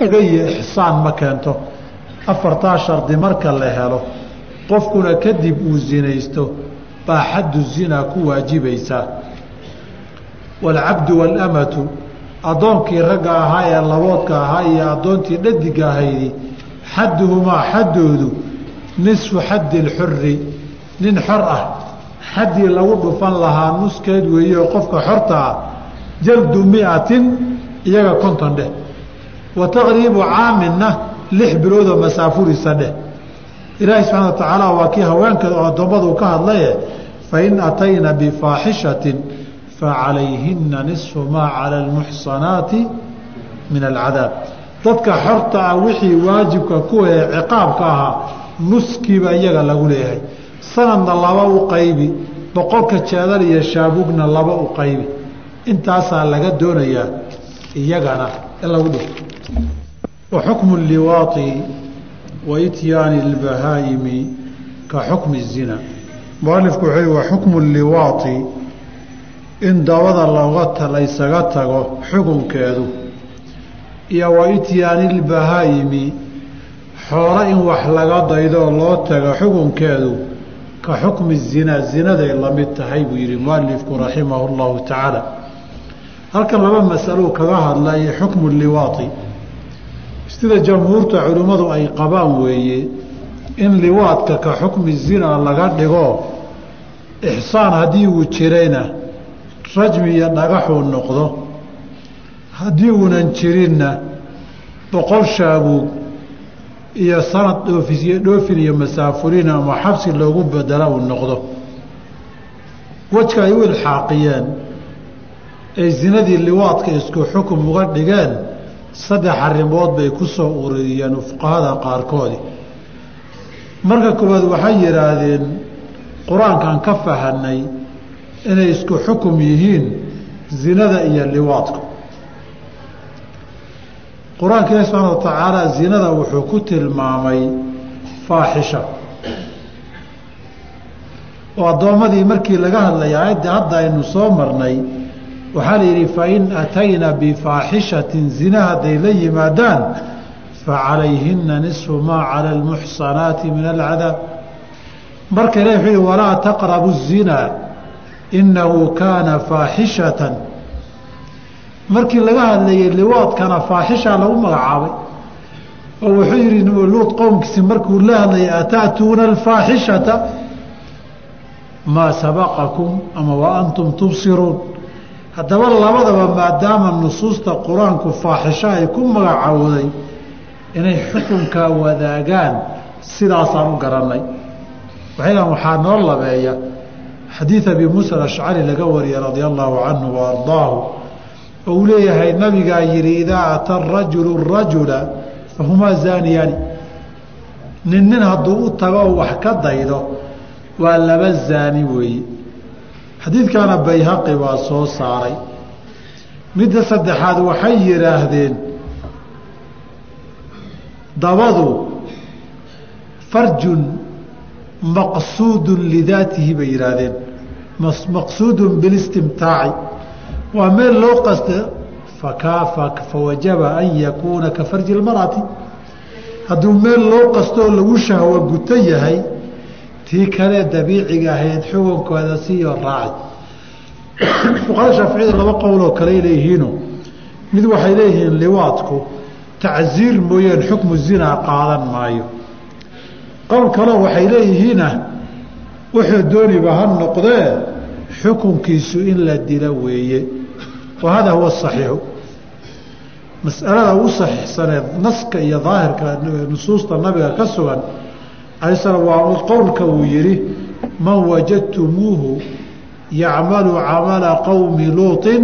iyo ixsaan ma keento. Afartaa shardi marka la helo qofkuna kadib uu zinaysto baa xaddu zinaa ku waajibaysaa. Waalcabdu waalamatu addoonkii ragga ahaa ee laboodka ahaa iyo addoontii dhadiga ahaydi xadduhumaa xaddoodu nisfu xaddi lxuri nin xor ah. Xaddii lagu dhufan lahaa nuskeed weeye oo qofka xorta ah jaldu miatin iyaga konton dheh wa taqriibu caaminna lix biloodoo masaafurisa dheh ilaahi subxana wa tacaala waa kii haweenka oo addoommadu ka hadlaye fain atayna bifaaxishatin facalayhina nisfu maa cala almuxsanaati min alcadaab. Dadka xorta ah wixii waajibka kuwa ee ciqaabka ahaa nuskiiba iyaga lagu leeyahay. Sanadna laba u qaybi boqolka jeedal iyo shaabugna laba u qaybi. Intaasaa laga doonayaa iyagana in lagu dhufto wa xukmu liwaai wa ityaani اlbahaa'imi ka xukmi الzina mualifku wuxuu wa xukmu liwaai in dabada looga laysaga tago xukunkeedu iyo wa ityaani اlbahaa'imi xoolo in wax laga daydoo loo tago xukunkeedu ka xukmi zinaa zinaday la mid tahay buu yihi mualifku raximahu اllahu tacaala halkan laba masalou kaga hadlay xukmu liwaai sida jamhuurta culimmadu ay qabaan weeye in liwaadka ka xukmi zinaa laga dhigo ixsaan haddii uu jirayna rajmi iyo dhagaxuu noqdo. Haddii uunan jirinna boqol shaabuug iyo sanad dhoofisyo dhoofin iyo masaafurin ama xabsi loogu bedela uu noqdo. Wejka ay u ilxaaqiyeen ay zinadii liwaadka isku xukum uga dhigeen saddex arrimood bay ku soo ururiyeen fuqahada qaarkoodii marka koowaad waxay yidhaahdeen qur'aankan ka fahanay inay isku xukum yihiin zinada iyo liwaadku qur'aanka ilahi subxaana wa tacaala zinada wuxuu ku tilmaamay faaxisha. Oo addoommadii markii laga hadlaya aayadda hadda aynu soo marnay waxaa la yidhi fain atayna bifaaxishatin zina hadday la yimaadaan facalayhina nisfu maa cala almuxsanaati min alcadaab marka ilahi wuxuu yihi walaa taqrabu الzinaa inahu kaana faaxishatan markii laga hadlayay liwaadkana faaxishaa lagu magacaabay oo wuxuu yihi luud qowmkiisi markuu la hadlayay ataatuuna alfaaxishata? Maa sabaqakum ama wa antum tubsiruun haddaba labadaba maadaama nusuusta qur'aanku faaxisho ay ku magacowday inay xukunkaa wadaagaan sidaasaan u garannay. Waxaydan waxaa noo labeeya xadiid abi muusa alashcari laga wariyey radia allaahu canhu wa ardaahu oo uu leeyahay nabigaa yihi idaa ata rajulu rajula fahumaa zaaniyaani nin nin hadduu u tago wax ka daydo waa laba zaani weeye xadiidkaana bayhaqi baa soo saaray. Midda saddexaad waxay yidhaahdeen dabadu farjun maqsuudun lidaatihi bay yidhaahdeen. Maqsuudun bilistimtaaci waa meel loo qasta fawajaba an yakuuna ka farji lmarati hadduu meel loo qastoo lagu shahwo guto yahay tii kale dabiiciga ahayd xukunkooda siiyo raaci. Fuqahada shaaficiyada laba qowloo kaley leeyihiino mid waxay leeyihiin liwaadku tacziir mooyeen xukmu zinaa qaadan maayo. Qowl kaleo waxay leeyihiina wuxuu dooniba ha noqdee xukunkiisu in la dilo weeye. Wa hada huwa asaxiixu mas'alada ugu saxiixsaneed naska iyo daahirka nusuusta nabiga ka sugan waa qowlka uu yihi man wajadtumuuhu yacmalu camala qowmi luuطin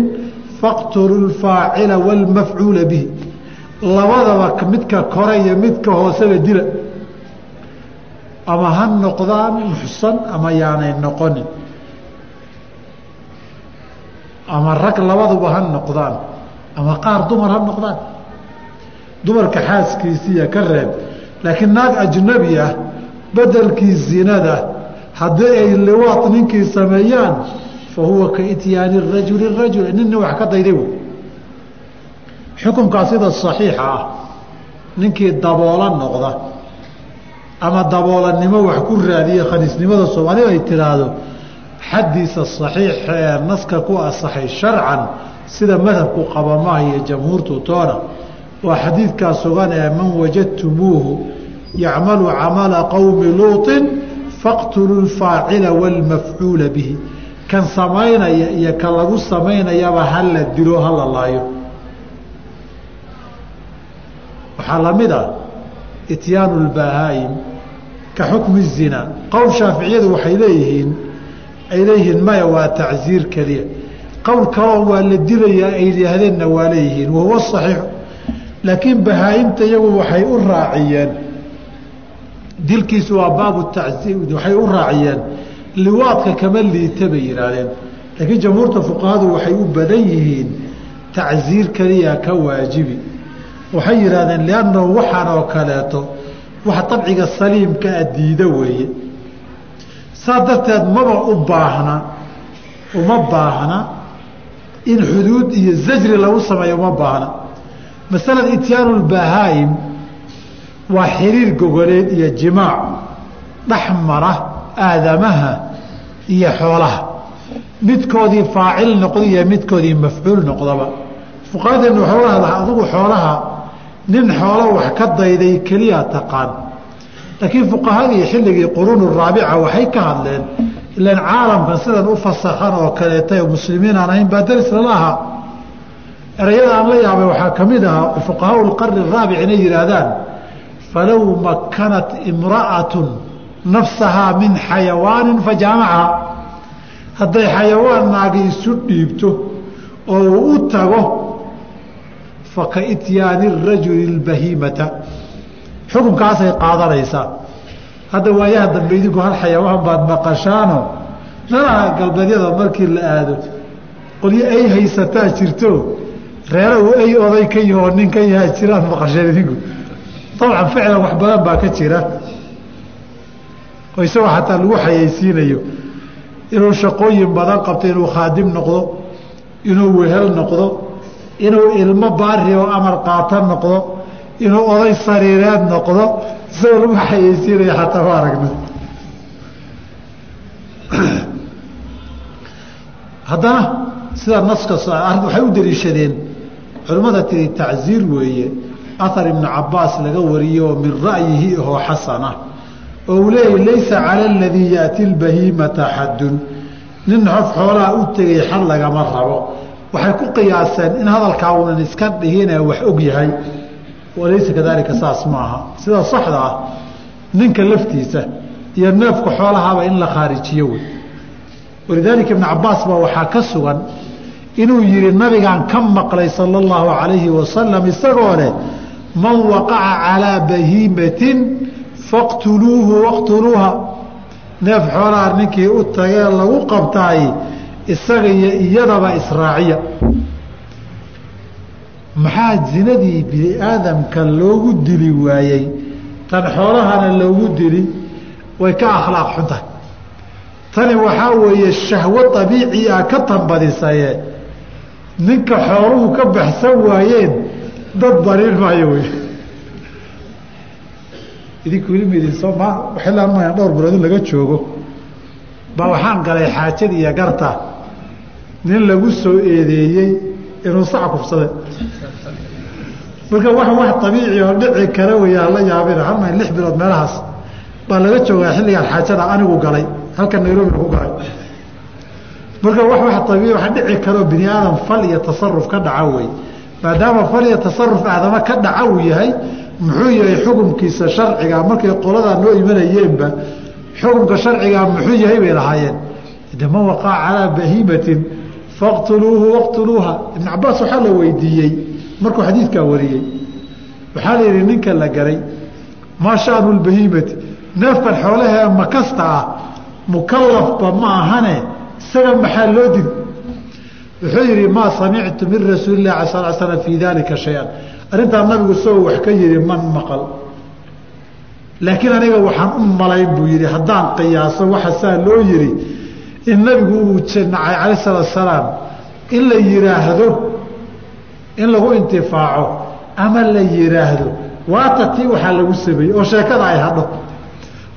faqtuluu lfaacila wاlmafcuula bihi. Labadaba midka kore iyo midka hooseba dila. Ama ha noqdaan muxsan ama yaanay noqonin. Ama rag labaduba ha noqdaan ama qaar dumar ha noqdaan. Dumarka xaaskiisiiya ka reeb laakiin naag ajnabi ah bedelkii zinada haddii ay liwaad ninkii sameeyaan fa huwa ka ityaani rajuli rajul ninna wax ka dayday wey. Xukunkaa sida saxiixa ah. Ninkii daboola noqda ama daboolanimo wax ku raadiya khaniisnimada soomaalida ay tiraahdo xaddiisa saxiixa ee naska ku asaxay sharcan sida madhabku qaba maaha iyo jamhuurtu toona. Waa xadiidkaa sugan ee man wajadtumuuhu yacmalu camala qowmi luuطin faqtuluu lfaacila wاlmafcuula bihi kan samaynaya iyo kan lagu samaynayaba hala dilo hala laayo waxaa lamid ah ityaanu lbahaa'im ka xukmi الzina qowl shaaficiyadu waxay leeyihiin ay leeyihiin maya waa tacziir keliya qowl kaloo waa la dilayaa ay yidhaahdeenna waa leeyihiin wahuwa صaxiixu laakiin bahaa-imta iyagu waxay u raaciyeen dilkiisu waa baabu tacziir waxay u raaciyeen liwaadka kama liita bay yidhaahdeen laakiin jamhuurta fuqahadu waxay u badan yihiin tacziir keliya ka waajibi. Waxay yidhahdeen liannahu waxaan oo kaleeto wax dabciga saliimka a diida weeye. Saa darteed maba u baahna uma baahna in xuduud iyo zajri lagu sameeyo uma baahna. Masalada ityaanu lbahaa'im waa xiriir gogoleed iyo jimaac dhex mara aadamaha iyo xoolaha. Midkoodii faacil noqdo iyo midkoodii mafcuul noqdaba. Fuqahadeenu waxau lahdaa adigu xoolaha nin xoolo wax ka dayday keliya taqaan. Laakiin fuqahadii xilligii quruun raabica waxay ka hadleen ilan caalamkan sidan u fasaxan oo kaleeta muslimiin aan ahayn baa daris lala erayada aan la yaabay waxaa ka mid ahaa fuqahaa lqarni raabic inay yihaahdaan falow makanat imra'atun nafsahaa min xayawaanin fajaamaca hadday xayawaan naagi isu dhiibto oo uu u tago faka ityaani rajuli lbahiimata xukunkaasay qaadanaysaa hadda waayaha dambe idinku hal xayawaan baad maqashaano meelaha galbeedyada markii la aado qolyo ay haysataa jirto reera uu ay oday ka yaho nin ka yahaa jiraan maqasheen idinku dabcan ficlan wax badan baa ka jira oo isagoo xataa lagu xayeysiinayo inuu shaqooyin badan qabto inuu khaadim noqdo inuu wehel noqdo inuu ilmo baari oo amar qaata noqdo inuu oday sariireed noqdo isagoo lagu xayeysiinayo xataa ma aragna haddana sida naska waxay u daliishadeen culimmada tiri tacziir weeye ahar ibnu cabaas laga wariyo min ra'yihi ahoo xasana oo uu leeyahy laysa cala aladii yaati lbahiimata xaddun nin xof xoolaha u tegay xad lagama rabo. Waxay ku qiyaaseen in hadalkaa unan iska dhihine wax og yahay. Walaysa kadaalika saas maaha sida saxda ah ninka laftiisa iyo neefka xoolahaba in la khaarijiyo wey. Walidaalika ibnu cabaas baa waxaa ka sugan inuu yihi nabigaan ka maqlay sala allahu calayhi wasalam isagoo leh man waqaca calaa bahiimatin faqtuluuhu waqtuluuha. Neef xoolaha ninkii u tagee lagu qabtaay isaga iyo iyadaba israaciya. Maxaa zinadii bini aadamka loogu dili waayey? Tan xoolahana loogu dili way ka akhlaaq xuntahay tani waxaa weeye shahwo abiici ah ka tanbadisaye ninka xooluhu ka baxsan waayeen dad barin maayo wey. Idinku ilmidin soo ma xillaan ma dhowr bilood in laga joogo. Baa waxaan galay xaajad iyo garta. Nin lagu soo eedeeyey inuu sac kufsade marka wax wax abiici oo dhici kara wey hala yaabina halma lix bilood meelahaas. Baa laga joogaa xilligaan xaajada anigu galay halka nairobi ku galay. Marka wax wax abii wax dhici karoo bini aadam fal iyo tasaruf ka dhaca wey maadaama fal iyo tasaruf aadama ka dhaca uu yahay muxuu yahay xukumkiisa sharciga. Markay qoladaa noo imanayeenba xukumka sharcigaa muxuu yahay bay lahaayeen. De man calaa bahiimatin faqtuluuhu waqtuluuha. Ibn cabaas waxaa la weydiiyey markuu xadiidkaa wariyey. Waxaa la yidhi ninka la garay maa shaanu lbahiimati neefkan xoolahee makasta ah mukalafba ma ahane isaga maxaa loo dil wuxuu yihi maa samictu min rasuuli lah ala sal slam fii dalika shay-an. Arrintaa nabigu isagoo wax ka yihi man maqal. Laakiin aniga waxaan u malayn buu yihi haddaan qiyaaso waxa saa loo yihi in nabigu uu nacay calayh salaat salaam in la yihaahdo in lagu intifaaco ama la yihaahdo waata tii waxaa lagu sameeyey oo sheekada ay hadho.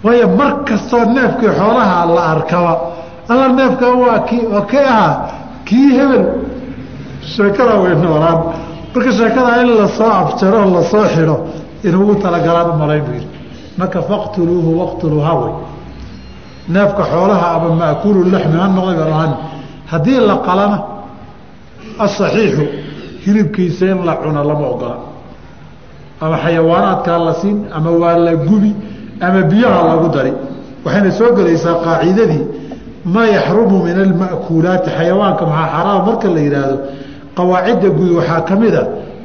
Waayo mar kastoo neefkii xoolaha la arkaba alla neefka waa kii oo kay ahaa kii hebel sheekada way noolaan marka sheekadaa in la soo afjaro la soo xidho inugu talagalaan u malayn buu yidhi. Marka faqtuluuhu waqtuluuha wey neefka xoolaha ama maakulu laxmi ha ahan haddii la qalana asaxiixu hilibkiisa in la cuno lama ogola. Ama xayawaanaadkaa la siin ama waa la gubi ama biyaha lagu dari. Waxayna soo gelaysaa qaacidadii maa yaxrumu min alma'kuulaati xayawaanka maxaa xaraam. Marka la yidhaahdo qawaacidda guud waxaa ka mid a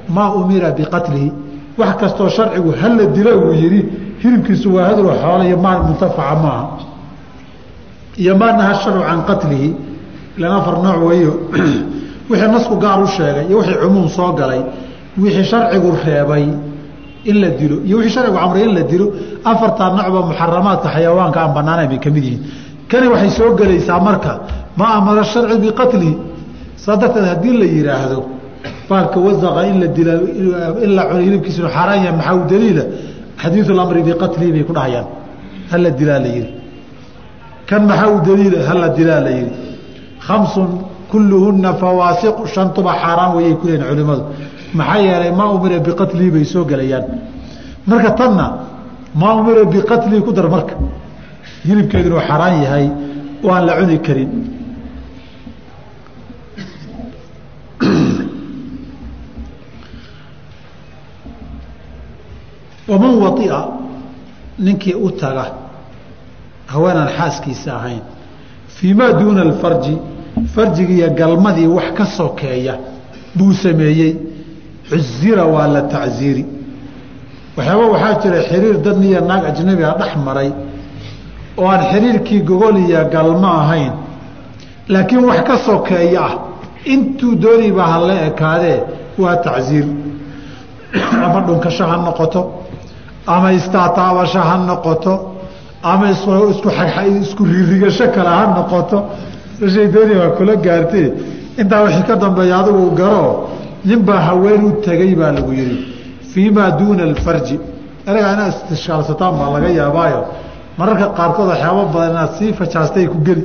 maa umira biqatlihi. Wax kastoo sharcigu hala dilo uu yidhi hilibkiisu waa hadlo xoolo iyo maal muntafaca maaha. Iyo maa naha sharcu can qatlihi ilan afar nooc weeyo. Wixii nasku gaar u sheegay iyo wixii cumuum soo galay wixii sharcigu reebay in la dilo iyo wixii sharcigu amray in la dilo afartaa nocba muxaramaadka xayawaanka aan banaanayn bay ka mid yihiin kani waxay soo gelaysaa marka ma amara sharci biqatlihi saa darteed haddii la yidhaahdo baalka wasaqa in la dila in la cuno hilibkiisa inu xaaraan yahay maxaa u daliila? Xadiidu lamri biqatlihi bay ku dhahayaan. Hala dilaa la yihi kan maxaa u daliila? Hala dilaa la yihi khamsun kulluhuna fawaasiq shantuba xaaraan wayay ku leeyihiin culimadu maxaa yeelay maa umira biqatlihi bay soo gelayaan. Marka tanna maa umira biqatlihi ku dar marka hilibkeedu inuu xaaraan yahay oo aan la cuni karin. Waman waia ninkii u taga haweenaan xaaskiisa ahayn fii maa duuna alfarji farjigiiyo galmadii wax ka sokeeya buu sameeyey cuzira waa la tacziiri. Waxyaaba waxaa jira xiriir dad niyo naag ajnabiga dhex maray oo aan xiriirkii gogol iyo galmo ahayn. Laakiin wax ka sokeeya ah intuu dooniba hala ekaadee waa tacziir ama dhunkasho ha noqoto ama istaataabasho ha noqoto ama isku ririgasho kale ha noqoto. Shay dooni baa kula gaartee. Intaa wixii ka dambeeya adigu garoo ninbaa haween u tegay baa lagu yihi fii maa duuna alfarji. Eragaa inaad istishkaalsataan baa laga yaabaayo mararka qaarkood waxyaaba badan inaad sii fajaastay ku geli.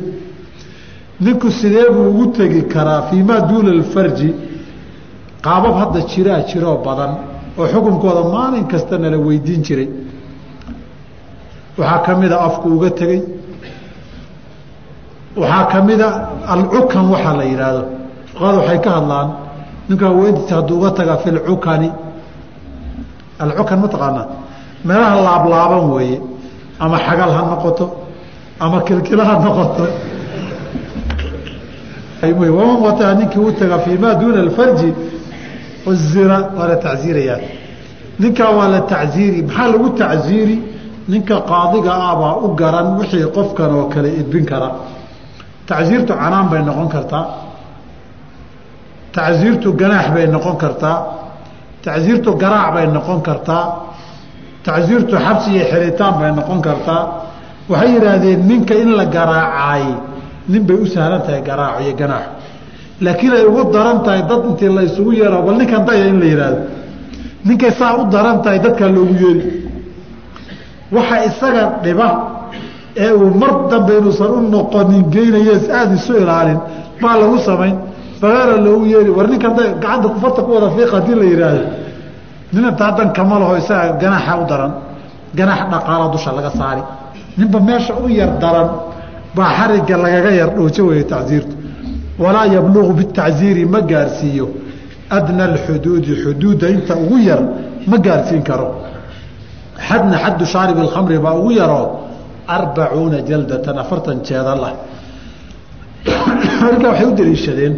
Ninku sidee buu ugu tegi karaa fii maa alfarji qaabab hadda jiraa jiroo badan oo xukunkooda maalin kasta nala weydiin jiray. Waxaa ka mida afku uga tegey. Waxaa ka mida alcukan waxaa la yidhaahdo fuqahada waxay ka hadlaan ninka haweentiisa hadduu uga taga fi lcukani alcukan ma taqaanaa? Meelaha laablaaban weeye ama xagal ha noqoto. Ama kilkilo ha noqoto. Waman ninkii u taga fii maa duuna alfarji? Uzira waa la tacziirayaa. Ninkaa waa la tacziiri maxaa lagu tacziiri? Ninka qaadiga ah u garan wixii qofkan oo kale idbin kara. Tacziirtu canaan bay noqon kartaa. Tacziirtu ganaax bay noqon kartaa. Tacziirtu garaac bay noqon kartaa tacziirtu xabsi iyo xiritaan bay noqon kartaa. Waxay yidhaahdeen ninka in la garaacaay nin bay u sahlan tahay garaac iyo ganaax. Laakiin ay ugu daran tahay dad intii la yeero bal ninkan daya in la yidhaahdo. Ninkay saa u daran tahay dadkaa loogu yeeri waxa isaga dhiba ee uu mar dambe inuusan u noqonin geynayees aada isu ilaalin baa lagu samayn. Bagaara loogu yeeri war ninkan gacanta kufarta ku wada fiiq haddii la yidhaahdo nin intaa dankama laho isaga ganaaxa u daran ganaax dhaqaala dusha laga saari. Ninba meesha u yar daran baa xariga lagaga yar dhoojo weeye tacsiirtu. Walaa yabluqu bitacziiri ma gaarsiiyo. Adna alxuduudi xuduudda inta ugu yar ma gaarsiin karo. Xadna xaddu shaarib alkhamri baa ugu yaroo arbacuuna jaldatan afartan jeedal ah waxay u daliishadeen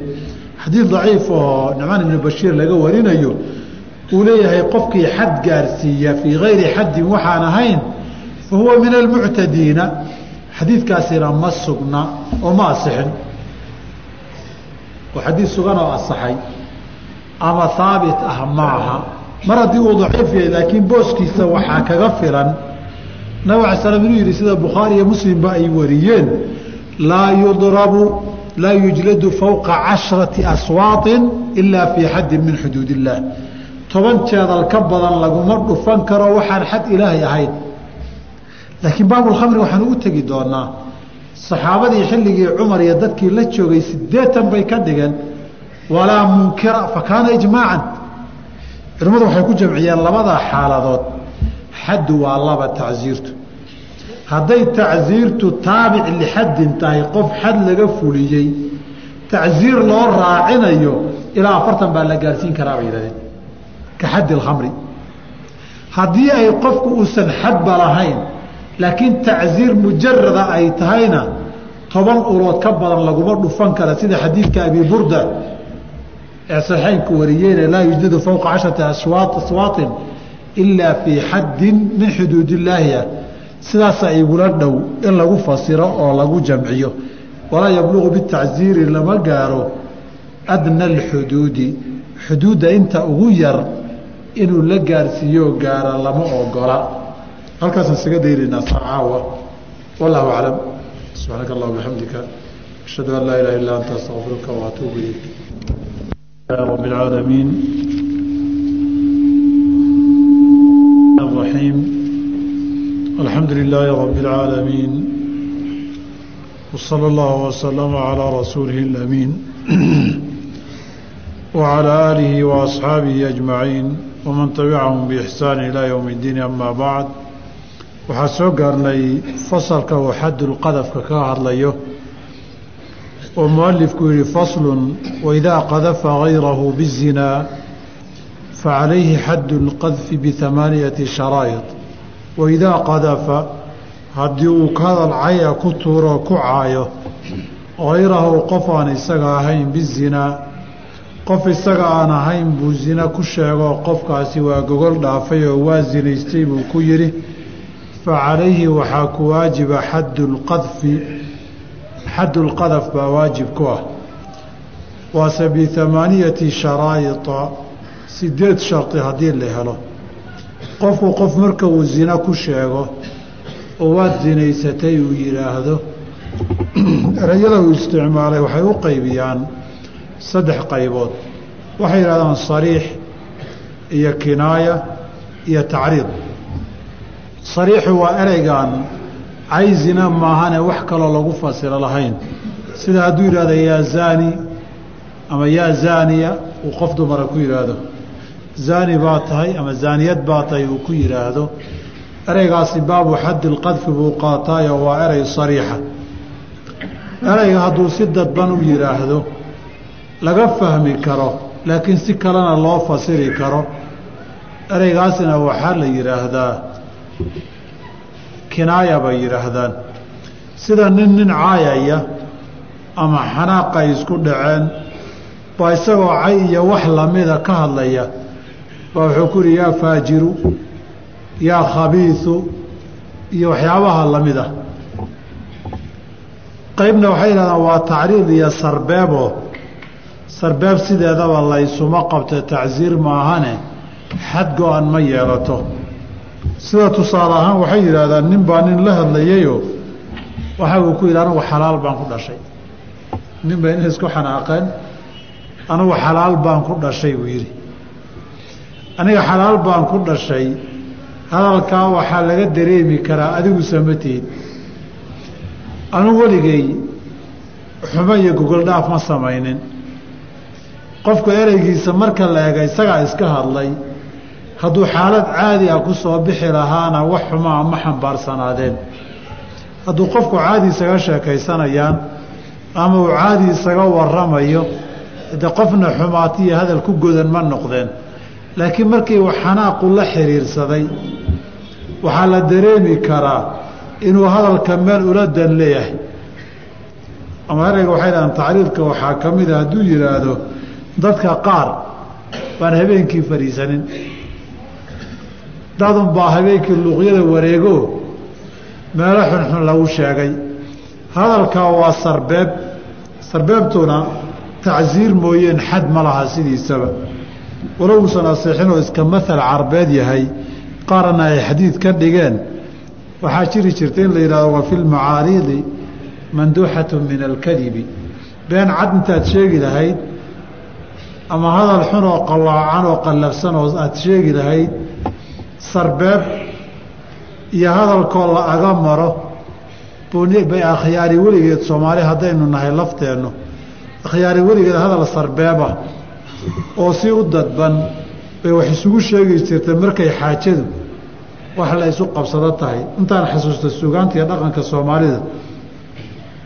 xadiid daciif oo nucmaan ibnu bashiir laga warinayo uu leeyahay qofkii xad gaarsiiya fii gayri xaddin waxaan ahayn fa huwa min almuctadiina. Xadiidkaasina ma sugna oo ma asixin. Oo xadiid sugan oo asaxay ama haabit ah maaha mar haddii uu daciif yahay laakiin booskiisa waxaa kaga filan. Nabig ala slam inuu yidhi sida bukhaari iyo muslimba ay wariyeen laa yudrabu laa yujladu fowqa cashrati aswaaطin ilaa fii xaddin min xuduud illaah toban jeedal ka badan laguma dhufan karo waxaan xad ilaahay ahayn. Laakiin baabulkhamri waxaan ugu tegi doonaa saxaabadii xilligii cumar iyo dadkii la joogay siddeetan bay ka dhigeen walaa munkira fa kaana ijmaacan. Culimmadu waxay ku jamciyeen labadaa xaaladood xaddu waa laba tacsiirtu. Hadday tacsiirtu taabic lixaddin tahay qof xad laga fuliyey tacsiir loo raacinayo ilaa afartan baa la gaarsiin karaa bay yidhahdeen ka xaddi alkhamri haddii ay qofku uusan xadba lahayn laakiin tacsiir mujarada ay tahayna toban ulood ka badan laguma dhufan kara sida xadiidka abi burda ee saxeynku wariyeene laa yujladu fowqa casharati aswaatin ilaa fii xaddin min xuduud illaahi ah sidaasa igula dhow in lagu fasiro oo lagu jamciyo walaa yabluqu bitacsiiri lama gaaro adna alxuduudi xuduudda inta ugu yar inuu la gaarsiiyo gaara lama ogola halkaasaan isaga daynaynaa saacaawa wallahu aclam subxaanaka allah bixamdika ashhadu an laa ilaha illa anta astaqfiruka waatuubu ilayk رب العالمين الرحيم الحمد لله رب العالمين وصلى الله وسلم على رسوله الأمين وعلى آله وأصحابه أجمعين waman tabicahum biixsaan ilaa yowmi iddiin amaa bacd waxaa soo gaarnay fasalka uu xadulqadafka ka hadlayo oo mualifku yihi faslun waidaa qadafa hayrahu bizinaa facalayhi xaddu lqadfi bihamaaniyati sharaa'id waidaa qadafa haddii uu ka hadal caya ku tuuro ku caayo hayrahu qof aan isaga ahayn bizinaa qof isaga aan ahayn buu zina ku sheegoo qofkaasi waa gogol dhaafay oo waa zinaystay buu ku yidhi facalayhi waxaa ku waajiba xaddu lqadfi xaddu lqadaf baa waajib ku ah. Waase biamaaniyati sharaa'ita sideed shardi haddii la helo. Qofku qof marka uu zina ku sheego oo waad zinaysatay uu yidhaahdo erayada uu isticmaalay waxay u qaybiyaan saddex qaybood. Waxay yidhahdaan sariix iyo kinaaya iyo tacriid. Sariixu waa ereygan cayzina maahane wax kaloo lagu fasiro lahayn. Sida hadduu yidhahdo yaa zaani ama yaa zaaniya uu qof dumara ku yidhaahdo. Zaani baa tahay ama zaaniyad baa tahay uu ku yidhaahdo. Ereygaasi baabu xaddi lqadfi buu qaataayo waa erey sariixa. Ereyga hadduu si dadban u yidhaahdo laga fahmi karo laakiin si kalena loo fasiri karo. Ereygaasina waxaa la yidhaahdaa kinaaya bay yidhaahdaan. Sida nin nin caayaya ama xanaaqa ay isku dhaceen baa isagoo cay iyo wax lamida ka hadlaya baa wuxuu ku yihi yaa faajiru yaa khabiisu iyo waxyaabaha la mid ah qaybna waxay yidhahdaan waa tacriid iyo sarbeebo sarbeeb sideedaba laysuma qabto tacsiir maahane xad go-an ma yeelato. Sida tusaale ahaan waxay yidhaahdaan nin baa nin la hadlayayoo waxa uu ku yidhi anugu xalaal baan ku dhashay. Nin bay nin isku xanaaqeen anugu xalaal baan ku dhashay buu yidhi. Aniga xalaal baan ku dhashay hadalkaa waxaa laga dareemi karaa adigu samatiid anugu weligay xumo iyo gogol dhaaf ma samaynin qofku ereygiisa marka la ega isagaa iska hadlay hadduu xaalad caadi ah ku soo bixi lahaana wax xumaa ma xambaarsanaadeen hadduu qofku caadi isaga sheekaysanayaan ama uu caadi isaga waramayo de qofna xumaatiyo hadal ku godan ma noqdeen. Laakiin markii uu xanaaqu la xiriirsaday waxaa la dareemi karaa inuu hadalka meel ula dan leeyahay. Ama ereyga waxay dhahaan tacriidka waxaa ka mid a hadduu yidhaahdo dadka qaar baan habeenkii fadhiisanin. Dadun baa habeenkii luuqyada wareego meelo xunxun lagu sheegay. Hadalkaa waa sarbeeb. Sarbeebtuna tacsiir mooyeen xad ma laha sidiisaba. Walow uusan aseexinoo iska maal carbeed yahay qaarna ay xadiid ka dhigeen. Waxaa jiri jirta in la yidhahdo wa fi lmacaariidi manduuxatu min alkadibi. Been cad intaad sheegi lahayd ama hadal xun oo qawaacan oo qallafsan oo aada sheegi lahayd sarbeeb iyo hadalkoo la aga maro bay akhyaari weligeed soomaali haddaynu nahay lafteennu akhyaari weligeed hadal sarbeebah oo si u dadban bay wax isugu sheegi jirtay markay xaajadu wax la isu qabsado tahay. Intaan xasuusta sugaanta iyo dhaqanka soomaalida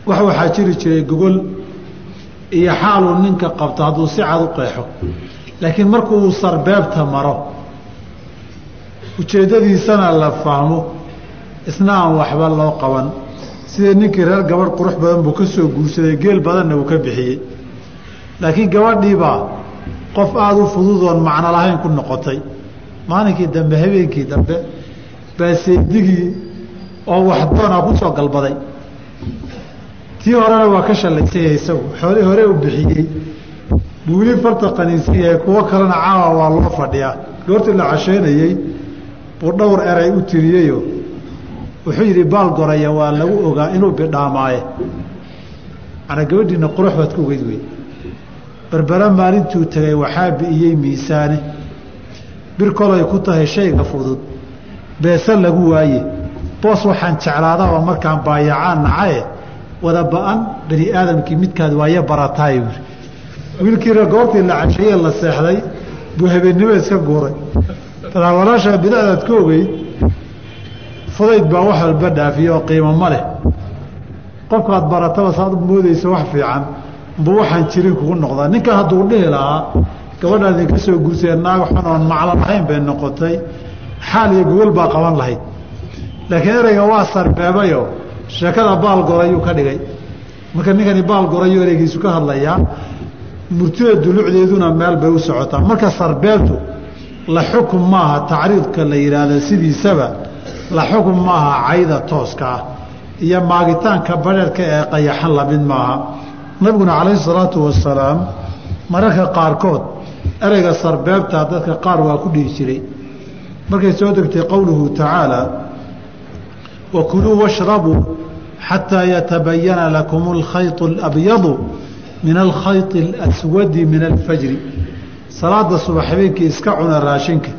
wax waxaa jiri jiray gogol iyo xaaluu ninka qabto hadduu si cad u qeexo. Laakiin marku uu sarbeebta maro ujeeddadiisana la fahmo isna aan waxba loo qaban. Sidii ninkii reer gabadh qurux badan buu ka soo guursaday geel badanna uu ka bixiyey. Laakiin gabadhiibaa qof aada u fududoon macno lahayn ku noqotay. Maalinkii dambe habeenkii dambe baa seedigii oo waxdoonaa ku soo galbaday tii horena waa ka shallaysanya isagu. Xoolii hore u bixiyey. Buu weli farta qaniinsan yahay kuwo kalena caawa waa loo fadhiyaa. Goortii la casheynayey buu dhowr eray u tiriyeyo wuxuu yidhi baal goraya waa lagu ogaa inuu bidhaamaaye manaa gabadhiina qurux baad ku ogeyd wey berbere maalintuu tegay waxaa bi'iyey miisaane. Bir kolay ku tahay shayga fudud. Beese lagu waaye. Boos waxaan jeclaadaba markaan baayacaan nacaye wada ba'an bani aadamkii midkaad waaye barataay buuri wiilkiina goortii la casheeye la seexday buu habeennimo iska guuray. Tadaa walaashaa bidacdaad ka ogeyd fudayd baa wax walba dhaafiye oo qiimo ma leh. Qofkaad barataba saad moodeysa wax fiican buu waxaan jirin kugu noqdaa. Ninkan hadduu dhihi lahaa gabadhaan idinka soo guursaya naag xun oon maclan lahayn bay noqotay. Xaal iyo gogol baa qaban lahayd. Laakiin ereyga waa sarbeebayo sheekada baal gorayuu ka dhigay. Marka ninkani baal gorayu ereygiisu ka hadlayaa. Murtida dulucdeeduna meel bay u socotaa. Marka sarbeebtu la xukun maaha tacriidka la yidhaahda sidiisaba la xukun maaha cayda tooska ah iyo maagitaanka badheerka ee qayaxan la mid maaha. Nabiguna calayhi salaatu wasalaam mararka qaarkood ereyga sarbeebta dadka qaar waa ku dhihi jiray. Markay soo degtay qowluhu tacaala wakuluu washrabuu xataa yatabayana lakum alkhayط اlabyadu min alkhayط اlaswadi min alfajri salaada subax habeenkii iska cuna raashinka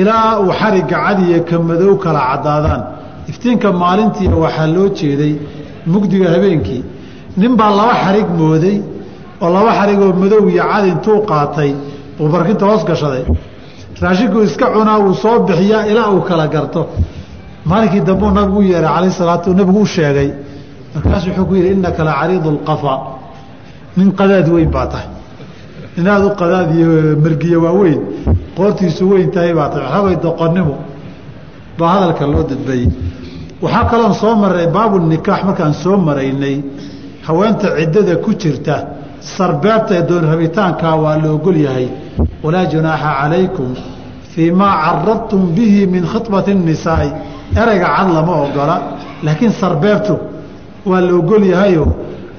ilaa uu xarigga cadiya ka madow kala caddaadaan iftiinka maalintiia waxaa loo jeeday mugdiga habeenkii nin baa laba xarig mooday oo laba xarigoo madow iyo cad intuu qaatay uu barkinta hoos gashaday raashinkuu iska cunaa uu soo bixiyaa ilaa uu kala garto maalinkii dambuu nabigu yeehay calayh salaatu nabigu u sheegay. Markaasu wuxuu ku yidhi innaka la cariidu lqafa nin qadaad weyn baa tahay. Inaad u qadaad iyo margiye waaweyn qoortiisu weyn tahay baa tahay. Waxaabay doqonnimo baa hadalka loo dadbayey waxaa kaloon soo maray baabu nikaax markaan soo maraynay. Haweenta ciddada ku jirta sarbeebta ee doon rabitaankaa waa la ogol yahay. Walaa junaaxa calaykum fii maa caradtum bihi min khibati الnisaa'i ereyga cad lama ogola laakiin sarbeebtu waa la ogol yahayo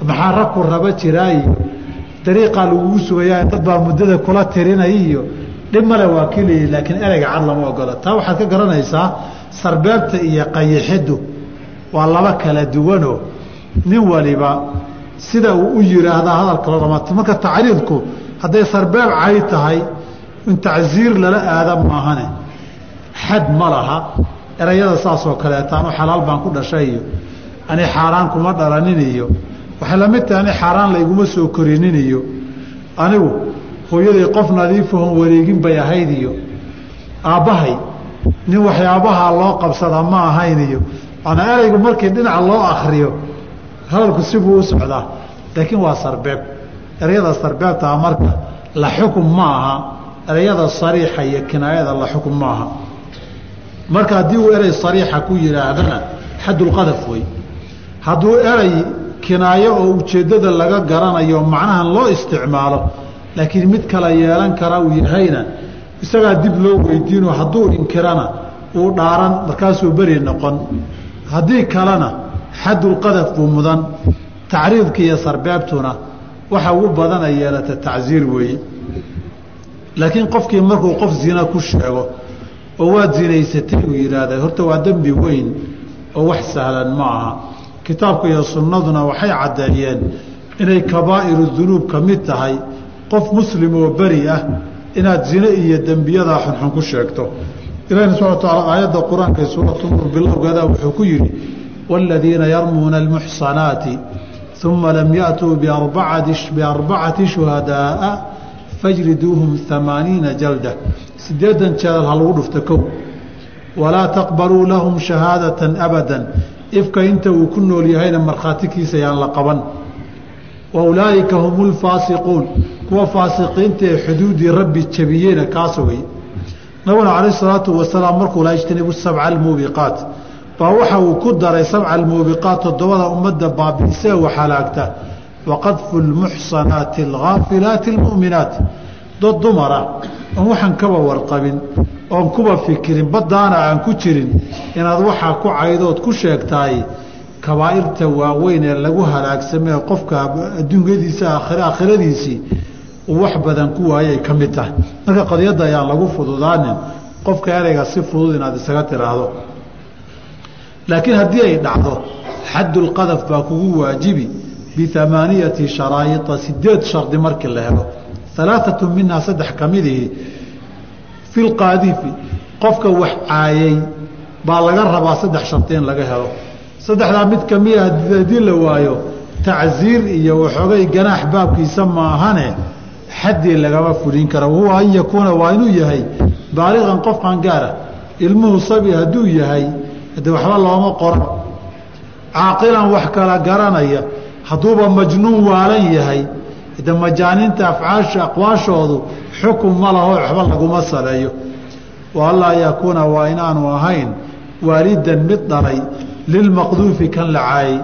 maxaa ragku raba jiraayo dariiqaa lagugu sugayaa dad baa muddada kula tirinay iyo dhib male waa keliya laakiin ereyga cad lama ogola. Taa waxaad ka garanaysaa sarbeebta iyo qayixiddu waa laba kala duwanoo. Nin waliba sida uu u yiraahdaa hadalka lodama marka tacriidku hadday sarbeeb cay tahay in tacsiir lala aada maahane. Xad ma laha erayada saasoo kaleeta anu xalaal baan ku dhashay iyo ani xaaraan kuma dhalanin iyo. Waxay la mid tahay ani xaaraan layguma soo korinin iyo. Anigu hooyaday qof nadiifahon wareegin bay ahayd iyo. Aabbahay nin waxyaabahaa loo qabsada ma ahayn iyo. Manaa eraygu markii dhinaca loo akriyo hadalku sibuu u socdaa laakiin waa sarbeeb. Erayada sarbeebtaa marka la xukun ma aha. Erayada sariixa iyo kinaayada la xukun ma aha marka haddii uu erey sariixa ku yidhaahdana xadulqadaf wey hadduu erey kinaayo oo ujeeddada laga garanayo macnahan loo isticmaalo laakiin mid kala yeelan kara uu yahayna isagaa dib loo weydiino hadduu inkirana uu dhaaran markaasuu beri noqon. Haddii kalena xadulqadaf buu mudan tacriidka iyo sarbeebtuna waxa ugu badana yeelata tacsiir weeye. Laakiin qofkii markuu qof zina ku sheego oo waad zinaysatay uu yidhaahda horta waa dembi weyn oo wax sahlan ma aha. Kitaabka iyo sunnaduna waxay caddeeyeen inay kabaa'iru dunuub ka mid tahay. Qof muslim oo beri ah inaad zine iyo dembiyadaa xunxun ku sheegto. Ilahina subxana wa taala aayadda qur'aanka ee suuratu nuur bilowgeeda wuxuu ku yidhi waaladiina yarmuuna almuxsanaati uma lam yaatuu biarbacati shuhadaaa fajriduuhum amaaniina jalda. Sideedan jeedal ha lagu dhufta kow. Walaa taqbaluu lahum shahaadatan abadan. Ifka inta uu ku nool yahayna markhaatikiisa yaan la qaban. Wa ulaa'ika hum lfaasiquun kuwa faasiqiinta ee xuduudii rabbi jabiyeyna kaasa wey nabiguna calayh salaatu wasalaam markuu laa ijtanibu sabca almuubiqaat baa waxa uu ku daray sabca almuubiqaat toddobada ummadda baabi'isee waxalaagta waqadfu lmuxsanaati alghaafilaati almu'minaat dad dumara oon waxaan kaba warqabin oon kuba fikirin baddaana aan ku jirin inaad waxaa ku caydood ku sheegtaay kabaa'irta waaweyn ee lagu halaagsamee qofka adduunyadiisa aakhiradiisii uu wax badan ku waayay ka mid tahay marka qadiyadda ayaan lagu fududaanin qofka ereyga si fudud inaad isaga tiraahdo laakiin haddii ay dhacdo xaddulqadaf baa kugu waajibi biamaaniyati sharaa'ia sideed shardi markii la helo alaaatu minhaa saddex ka midihi fi lqaadifi qofka wax caayay baa laga rabaa saddex shardi in laga helo saddexdaa mid kamida haddii la waayo tacsiir iyo waxoogay ganaax baabkiisa maahane xaddii lagama fulin kara wahuwa an yakuuna waa inuu yahay baaliqan qof qaangaara ilmuhu sabi hadduu yahay de waxba looma qoran caaqilan wax kala garanaya hadduuba majnuun waalan yahay de majaaninta afcaasha aqwaashoodu xukun ma laho waxba laguma saleeyo wa allaa yakuuna waa inaanu ahayn waalidan mid dhalay lilmaqduufi kan la caayey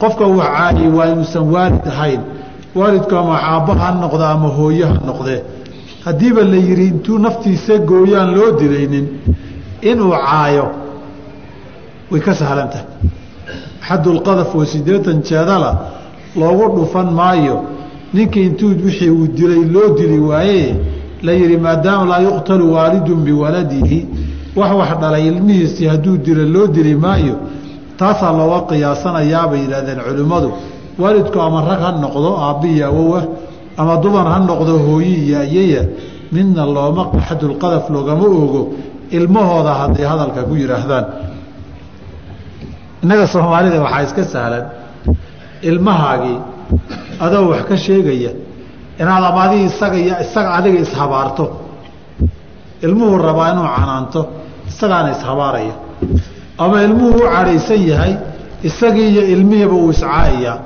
qofka wax caayey waa inuusan waalid ahayn. Waalidku ama aabba ha noqde ama hooye ha noqdee haddiiba la yidhi intuu naftiisa gooyaan loo dilaynin inuu caayo way ka sahlantahay xaddulqadaf oo siddeetan jeedala loogu dhufan maayo. Ninkii intuu wixii uu dilay loo dili waaye la yidhi maadaama laa yuqtalu waalidun biwaladihi. Wax wax dhalay ilmihiisii hadduu dilo loo dili maayo taasaa looga qiyaasanayaa bay yidhahdeen culimmadu. Waalidku ama rag ha noqdo aabbihi awowa ama dumar ha noqdo hooyi iyo ayaya midna looma xadulqadaf loogama ogo ilmahooda hadday hadalka ku yidhaahdaan. Innaga soomaalida waxaa iska sahlan ilmahaagii adoo wax ka sheegaya inaad ama adii isaga iyo isaga adiga ishabaarto. Ilmuhuu rabaa inuu canaanto isagaana ishabaaraya. Ama ilmuhu u cadhaysan yahay isagii iyo ilmihiiba uu iscaayayaa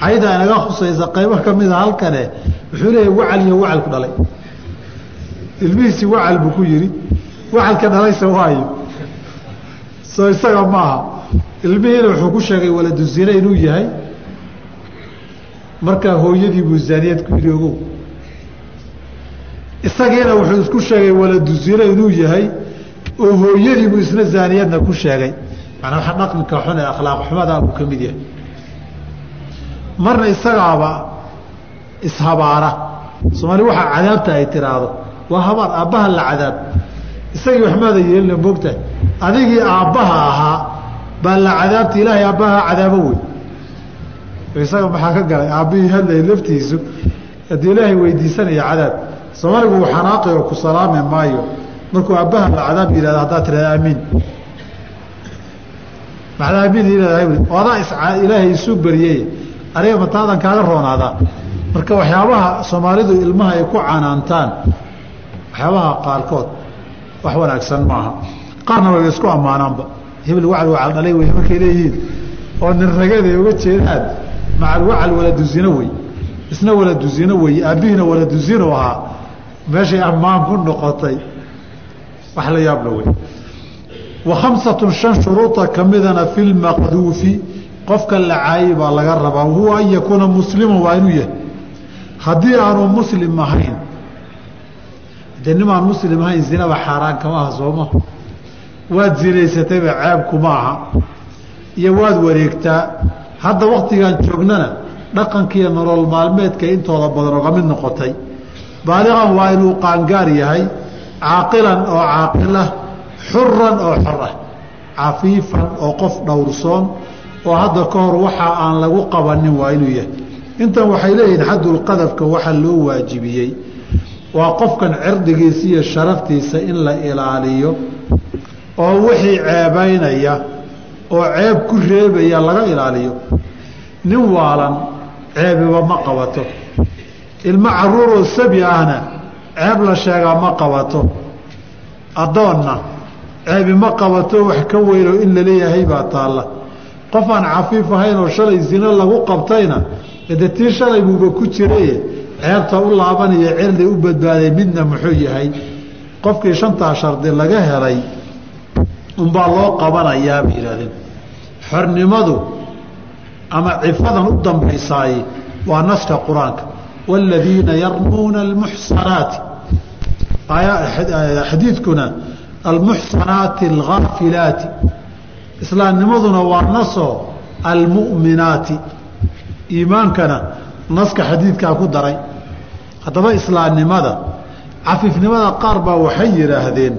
cayda inaga khusaysa qaybo ka mida halkane wuxuu leeyahy wacal iyo wacalku dhalay. Ilmihiisii wacal buu ku yidhi wacalka dhalaysa waayo. Soo isaga maaha ilmihiina wuxuu ku sheegay waladu zine inuu yahay. Markaa hooyadii buu zaaniyad ku yidhi ogow. Isagiina wuxuu isku sheegay waladu zine inuu yahay oo hooyadii buu isna zaaniyadna ku sheegay. Manaa waxa dhaqanka xun ee akhlaaq xumadaa buu ka mid yahay. Marna isagaaba ishabaara. Soomaali waxaa cadaabta ay tiraahdo waa habaar aabbaha la cadaab. Isagii waxmaada yeelina moogtahay adigii aabbaha ahaa baa la cadaabta ilaahay aabbaha cadaabo wey isaga maxaa ka galay aabbihii hadlay laftiisu haddii ilaahay weydiisanaya cadaab. Soomaaligu uu xanaaqi oo ku salaami maayo. Markuu aabbaha la cadaab yihahda haddaad tirahda aamiin maxaad aamiin yihahda adaa ilaahay isu baryey aniga mataadan kaaga roonaadaa marka waxyaabaha soomaalidu ilmaha ay ku canaantaan waxyaabaha qaarkood wax wanaagsan maaha. Qaarna way isku ammaanaanba hebel wacal wacal dhalay wey markay leeyihiin. Oo nin rageeday uga jeedaan. Macal wacal waladuzino wey. Isna waladuzino wey. Aabbihiina waladuzino ahaa. Meeshay ammaan ku noqotay. Wax la yaabla wey. Wa khamsatun shan shuruuda kamidana fi lmaqduufi qofka la caayi baa laga rabaa. Wahuwa an yakuuna musliman waa inuu yahay. Haddii aanu muslim ahayn. De nimaan muslim ahayn zinaba xaaraan kama aha sooma waad zinaysatayba ceebkuma aha. Iyo waad wareegtaa. Hadda waktigan joognana dhaqankiiyo nolol maalmeedka intooda badan oga mid noqotay. Baaliqan waa inuu qaangaar yahay caaqilan oo caaqilah xuran oo xor ah cafiifan oo qof dhowrsoon oo hadda ka hor waxa aan lagu qabanin waa inuu yahay. Intan waxay leeyihiin xadulqadafka waxaa loo waajibiyey. Waa qofkan cirdigiisa iyo sharaftiisa in la ilaaliyo oo wixii ceebaynaya oo ceeb ku reebaya laga ilaaliyo nin waalan ceebiba ma qabato. Ilmo caruuroo sabi ahna ceeb la sheegaa ma qabato. Addoonna ceebi ma qabato wax ka weynoo in la leeyahay baa taalla. Qof aan cafiif ahayn oo shalay zino lagu qabtayna de tii shalay buuba ku jiraye ceebta u laabanaya cirdi u badbaaday midna muxuu yahay? Qofkii shantaa shardi laga helay unbaa loo qabanayaa bay yidhahdeen xornimadu ama cifadan u dambaysaay waa naska qur'aanka. Waaladiina yarmuuna almuxsanaati xadiidkuna almuxsanaati alghaafilaati. Islaamnimaduna waa nasoo almu'minaati. Iimaankana naska xadiidkaa ku daray. Haddaba islaamnimada cafiifnimada qaar baa waxay yidhaahdeen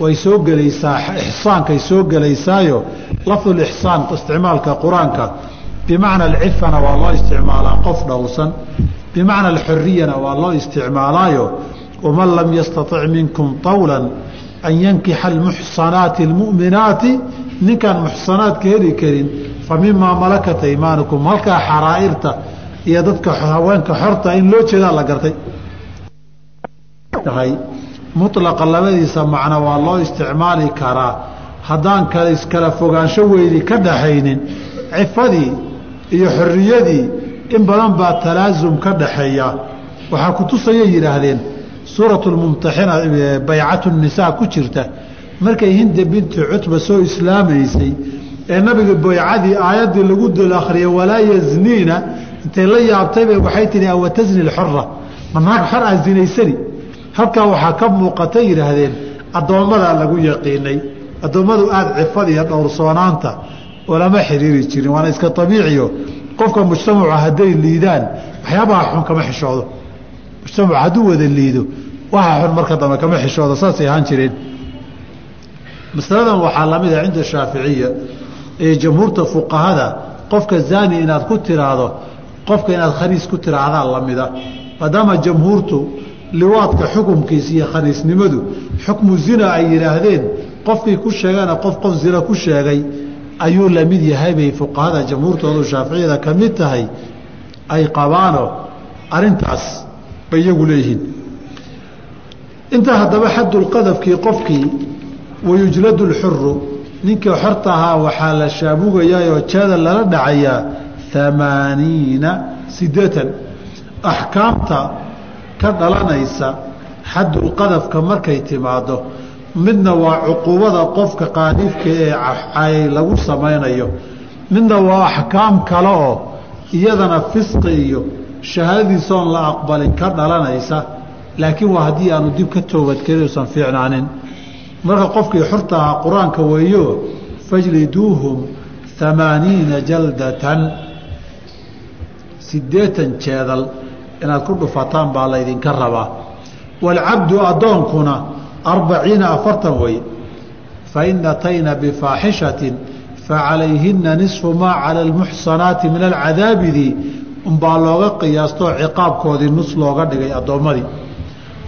way soo gelaysaa ixsaankay soo gelaysaayo lafdulixsaan isticmaalka qur'aanka bimacna alcifana waa loo isticmaalaa qof dhowrsan bimacna alxuriyana waa loo isticmaalaayo waman lam yastatic minkum طawla an yankixa almuxsanaati almu'minaati ninkaan muxsanaadka heli karin fa malakat aymaanukum halkaa xaraa'irta iyo dadka haweenka xorta in loo jeedaa la gartay mulaqa labadiisa macno waa loo isticmaali karaa. Haddaan kale iskala fogaansho weydi ka dhaxaynin cifadii iyo xorriyadii in badan baa talaasum ka dhaxeeya. Waxaa ku tusayay yidhaahdeen suuratu lmumtaxina baycatu nisaa ku jirta markay hinda binti cutba soo islaamaysay ee nabiga baycadii aayaddii lagu dul akhriyay walaa yazniina intay la yaabtayba waxay tihi awatasni lxora ma naag xor aa zinaysani halkaa waxaa ka muuqatay yidhaahdeen addoommadaa lagu yaqiinay. Addoommadu aada cifada iyo dhowrsoonaanta olama xiriiri jirin waana iska abiiciyo qofka mujtamacu hadday liidaan waxyaabaha xun kama xishoodo. Mujtamacu hadduu wada liido waxa xun marka dambe kama xishoodo saasay ahaan jireen. Masaladan waxaa la mid ah cinda shaaficiya ee jamhuurta fuqahada qofka zaani inaad ku tiraahdo qofka inaad khaniis ku tiraahdaa lamida maadaama jamhuurtu liwaadka xukumkiisa iyo khaniisnimadu xukmu zina ay yidhaahdeen qofkii ku sheegana qof qof zina ku sheegay ayuu la mid yahay bay fuqahada jamhuurtoodu shaaficiyada ka mid tahay ay qabaano arintaas bay iyagu leeyihiin. Intaa haddaba xadulqadafkii qofkii wayujladu lxuru ninkii xorta ahaa waxaa la shaabugayaa oo lala dhacayaa amaaniina sideetan axkaamta ka dhalanaysa xadulqadafka markay timaado midna waa cuquubada qofka qaaniifka ee cay lagu samaynayo midna waa axkaam kale oo iyadana fisqi iyo shahaadadiisoon la aqbalin ka dhalanaysa laakiin waa haddii aanu dib ka toobadkelin usan fiicnaanin. Marka qofkii xurta ahaa qur'aanka weeyo fajliduuhum amaaniina jaldatan sideetan jeedal inaad ku dhufataan baa laydinka rabaa. Waalcabdu addoonkuna arbaciina afartan wey. Fain atayna bifaaxishatin facalayhina nisfu maa cala almuxsanaati min alcadaabidii unbaa looga qiyaastoo ciqaabkoodii nus looga dhigay addoommadii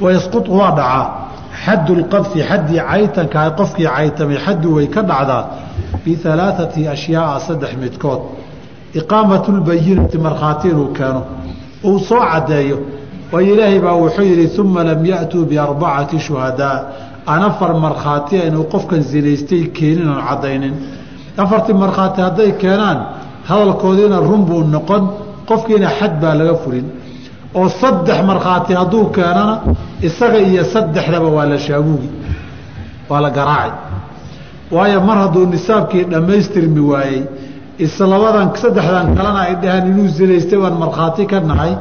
wayasquط waa dhacaa xaddu lqadfi xaddii caytanka qofkii caytamay xaddu way ka dhacdaa bialaaثati ashyaaa saddex midkood. Iqaamatu lbayinati markhaati inuu keeno uu soo caddeeyo. Waayo ilaahay baa wuxuu yidhi uma lam yaأtuu biarbacati shuhadaa aan afar markhaati inuu qofkan zinaystay keenin oon caddaynin. Afartii markhaati hadday keenaan hadalkoodiina run buu noqon qofkiina xad baa laga furin oo saddex markhaati hadduu keenana isaga iyo saddexdaba waa la shaabuugi waa la garaaci waayo mar hadduu nisaabkii dhammaystirmi waayey islabadan saddexdan kalena ay dhaheen inuu zinaystay waan markhaati ka nahay.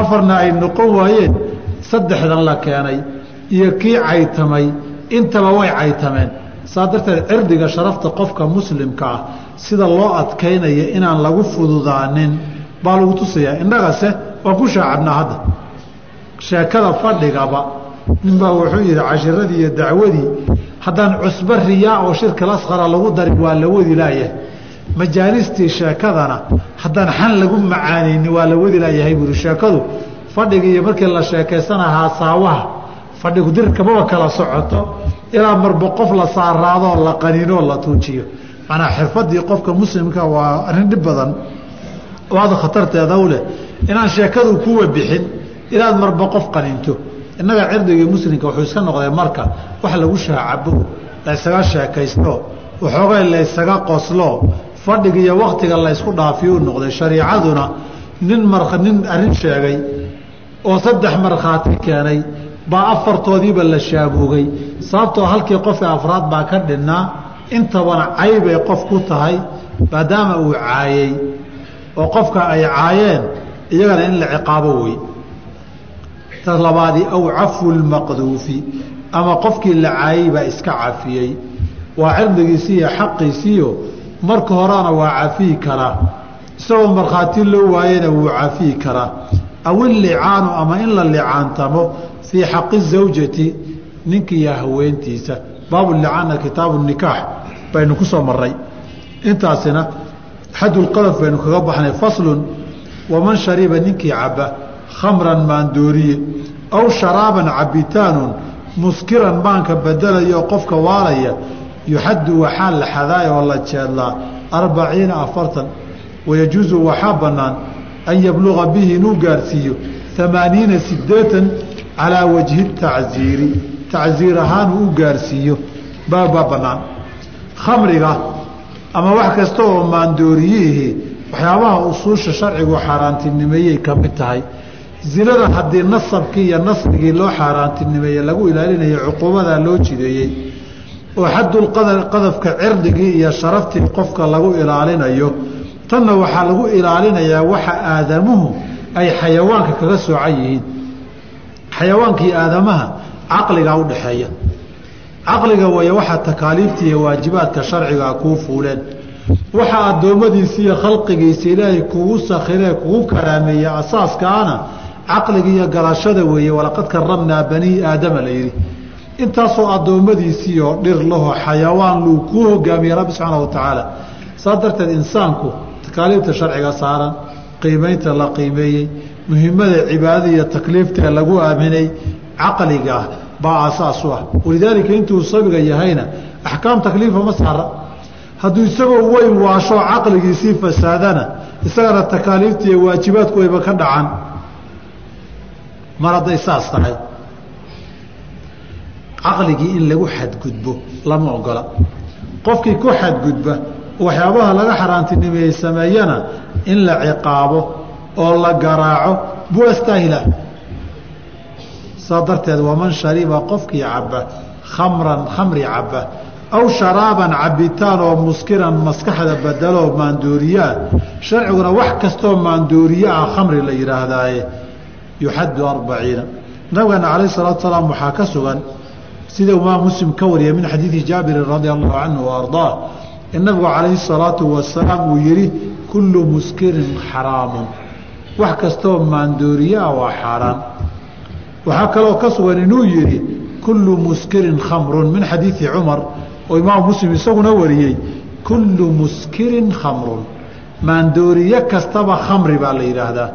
Afarna ay noqon waayeen saddexdan la keenay iyo kii caytamay. Intaba way caytameen. Saa darteed cirdiga sharafta qofka muslimka ah sida loo adkaynaya inaan lagu fududaanin baa lagu tusayaa innagase waan ku shaacabnaa hadda. Sheekada fadhigaba ninbaa wuxuu yidhi cashiradii iyo dacwadii haddaan cusbo riyaa oo shirkil asqara lagu darin waa la wadi laaya majaalistii sheekadana haddaan xan lagu macaanayni waa la wadi layahay buuri sheekadu fadhiga markii la sheekaysanahaa saawaha fadhigu dirkamaba kala socoto ilaa marba qof la saaraadoo la qaninoo la tuujiyo. Manaa xirfadii qofka muslimka waa arrin dhib badan. Oo khatarteeda u leh. Inaan sheekadu kuwa bixin inaad marba qof qaninto innaga cirdigii muslimka wuxuu iska noqday marka wax lagu shaacabo la ysaga sheekaysto waxoogay la qoslo fadhiga iyo waktiga la ysku dhaafiyo u noqday shariicaduna nin mar nin arrin sheegay oo saddex markhaati keenay baa afartoodiiba la shaabuugay sababtoo halkii qofka afraad baa ka dhinnaa intabana caybay qof ku tahay maadaama uu caayey oo qofka ay caayeen iyagana in la ciqaabo wey ta labaadii aw cafu lmaqduufi ama qofkii la caayey baa iska cafiyey. Waa cirdigiisii iyo xaqiisiiyo marka horena waa cafiyi karaa isagoo markhaati loo waayena wuu cafiyi karaa aw illicaanu ama in la licaantamo fii xaqi zawjati ninkiiyo haweentiisa. Baabu licaanna kitaabu nikaax baynu ku soo maray intaasina xadulqadaf baynu kaga baxnay faslun waman shariba ninkii caba khamran maandooriye aw sharaaban cabitaanun muskiran maanka bedelaya oo qofka waalaya yuxaddu waxaa la xadaay oo la jeedlaa arbaciina afartan wayajuusu waxaa bannaan an yabluqa bihi inuu gaarsiiyo amaaniina sideetan calaa wajhi tacziiri tacziir ahaan uu gaarsiiyo baabaa bannaan. Khamriga ama wax kasta oo maandooriyihii waxyaabaha usuusha sharcigu xaaraantinimeeyey ka mid tahay. Zinada haddii nasabkii iyo nasrigii loo xaaraantinimeeye lagu ilaalinayo cuquubadaa loo jideeyey oo xadulqadafka cirdigii iyo sharaftii qofka lagu ilaalinayo tanna waxaa lagu ilaalinayaa waxa aadamuhu ay xayawaanka kaga soocan yihiin. Xayawaankii aadamaha caqligaa u dhaxeeya. Caqliga way waxaa takaaliifta iyo waajibaadka sharcigaa kuu fuuleen. Waxa addoommadiisa iyo khalqigiisa ilaahay kugu sakhiree kugu karaameeye asaaskaana caqliga iyo garashada weeye walaqad karamnaa banii aadama la yidhi intaasoo addoommadiisii oo dhir laho xayawaan luu kuu hogaamiyey rabbi subxaana wa tacaala. Saas darteed insaanku takaaliifta sharciga saaran qiimaynta la qiimeeyey muhimmada cibaadada iyo takliiftae lagu aaminay caqliga baa asaas u ah. Walidaalika intuu sabiga yahayna axkaam takliifa ma saara. Hadduu isagoo weyn waashoo caqligiisii fasaadana isagana takaaliifta iyo waajibaadku wayba ka dhacan mar hadday saas tahay caqligii in lagu xadgudbo lama ogola qofkii ku xadgudba waxyaabaha laga xaaraantinimeeyey sameeyana in la ciqaabo oo la garaaco buu astaahila saa darteed waman shariba qofkii caba khamran khamri caba aw sharaaban cabitaan oo muskiran maskaxda bedeloo maandooriyaa sharciguna wax kastoo maandooriye ah khamri la yidhaahdaaye yuxaddu arbaciina. Nabigeena calayh salaatu salaam waxaa ka sugan sida imaam muslim ka wariyay min xadiidi jaabirin radia allahu canhu wa ardaah in nabigu calayhi salaatu wasalaam uu yihi kullu muskirin xaraamun. Wax kastoo maandooriye ah waa xaaraan. Waxaa kaloo ka sugan inuu yihi kullu muskirin khamrun. Min xadiidi cumar oo imaam muslim isaguna wariyey kullu muskirin khamrun. Maandooriye kastaba khamri baa la yidhaahdaa.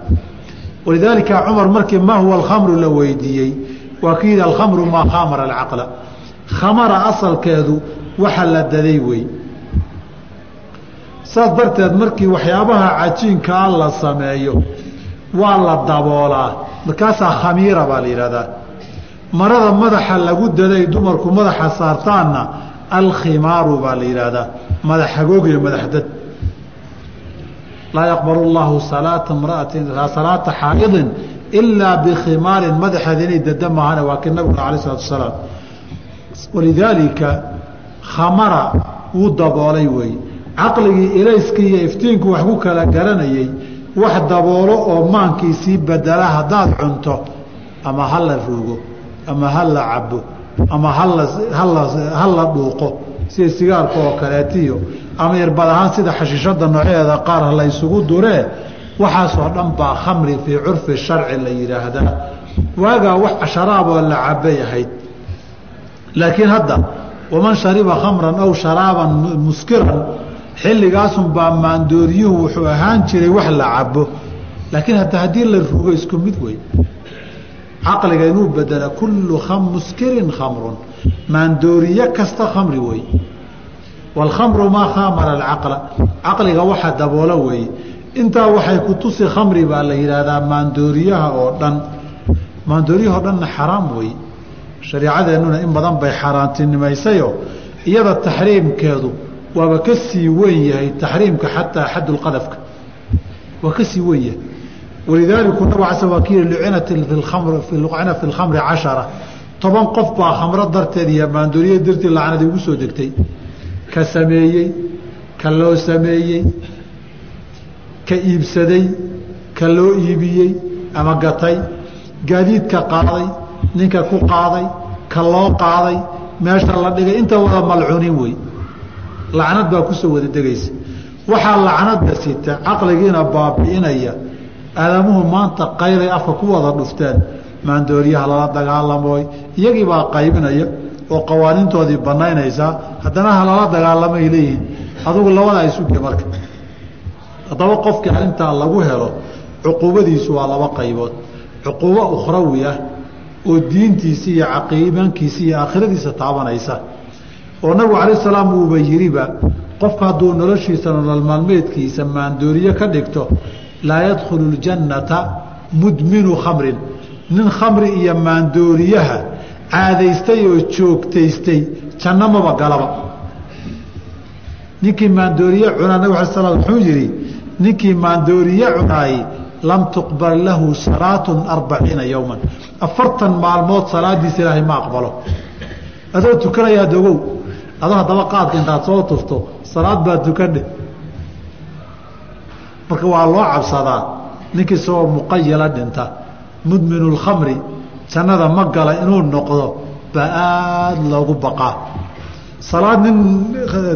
Walidaalika cumar markii maa huwa alkhamru la weydiiyey ku yidhi alkhamru maa khamara alcaqla khamara asalkeedu waxa la daday wey. Saas darteed markii waxyaabaha cajiinkaa la sameeyo waa la daboolaa. Markaasaa khamiira baa la yidhahdaa marada madaxa lagu daday dumarku madaxa saartaanna alkhimaaru baa la yidhaahdaa. Madax hagoog iyo madaxdad laa yaqbalu llahu salaata mraatin salaata xaa'idin ilaa bikhimaarin madaxeeda inay dada maahane waa kii nabiguna alay salatu asalaam walidaalika khamara wuu daboolay weeye caqligii ilayskii iyo iftiinku wax ku kala garanayey wax daboolo oo maankiisii bedela haddaad cunto ama ha la ruugo ama ha la cabo ama ha la dhuuqo sida sigaarka oo kaleetiyo ama irbad ahaan sida xashiishada nooceeda qaar la ysugu duree waxaasoo dhan baa khamri fii curfi sharci la yidhaahdaa waagaa wax sharaaboo la cabay ahayd. Laakiin hadda waman shariba khamran aw sharaaban muskiran xilligaasunbaa maandooriyuhu wuxuu ahaan jiray wax la cabo laakiin hata haddii la rugo isku mid wey caqliga inuu bedela kullu muskirin khamrun. Maandooriye kasta khamri wey wاlkhamru maa khamara alcaqla. Caqliga waxa daboola weeye intaa waxay ku tusi khamri baa la yidhaahdaa maandooriyaha oo dhan. Maandooriyaha oo dhanna xaraam wey. Shareecadeennuna in badan bay xaaraantinimaysayo iyada taxriimkeedu waaba ka sii weyn yahay taxriimka xataa xadulqadafka waa ka sii weyn yahay. Walidaaliku nabig cas waa ki lucinat lucina fi lkhamri cashara. Toban qof baa khamro darteed iyo maandooriya darteed lacnadii ugu soo degtay. Ka sameeyey ka loo sameeyey ka iibsaday ka loo iibiyey ama gatay gaadiidka qaaday ninka ku qaaday ka loo qaaday meesha la dhigay inta wada malcuunin wey. Lacnad baa ku soo wada degaysa. Waxaa lacnada sita caqligiina baabi'inaya aadamuhu maanta qayray afka ku wada dhufteen maandooriyaha lala dagaalamooy iyagii baa qaybinaya oo qawaaniintoodii banaynaysaa haddana ha lala dagaalamay leeyihiin adugu labadaa isuge marka haddaba qofkii arrintaa lagu helo cuquubadiisu waa laba qaybood. Cuquubo ukhrawi ah oo diintiisa iyo caqiimankiisa iyo aakhiradiisa taabanaysa. Oo nabigu calayh salaam uuba yidhiba qofka hadduu noloshiisa nolol maalmeedkiisa maandooriye ka dhigto laa yadkhulu ljannata mudminu khamrin. Nin khamri iyo maandooriyaha caadaystay oo joogtaystay janno maba galaba. Ninkii maandooriye cunaa nabig ala slam wuxuu yidhi ninkii maandooriye cunaayey lam tuqbal lahu salaatun arbaciina yowman afartan maalmood salaadiisa ilaahay ma aqbalo. Adoo tukanayaa dogow. Adoo haddaba qaadka intaad soo tufto salaad baa tukane. Marka waa loo cabsadaa ninkii isagoo muqayala dhinta. Mudminu lkhamri jannada ma gala inuu noqdo baa aada loogu baqaa. Salaad nin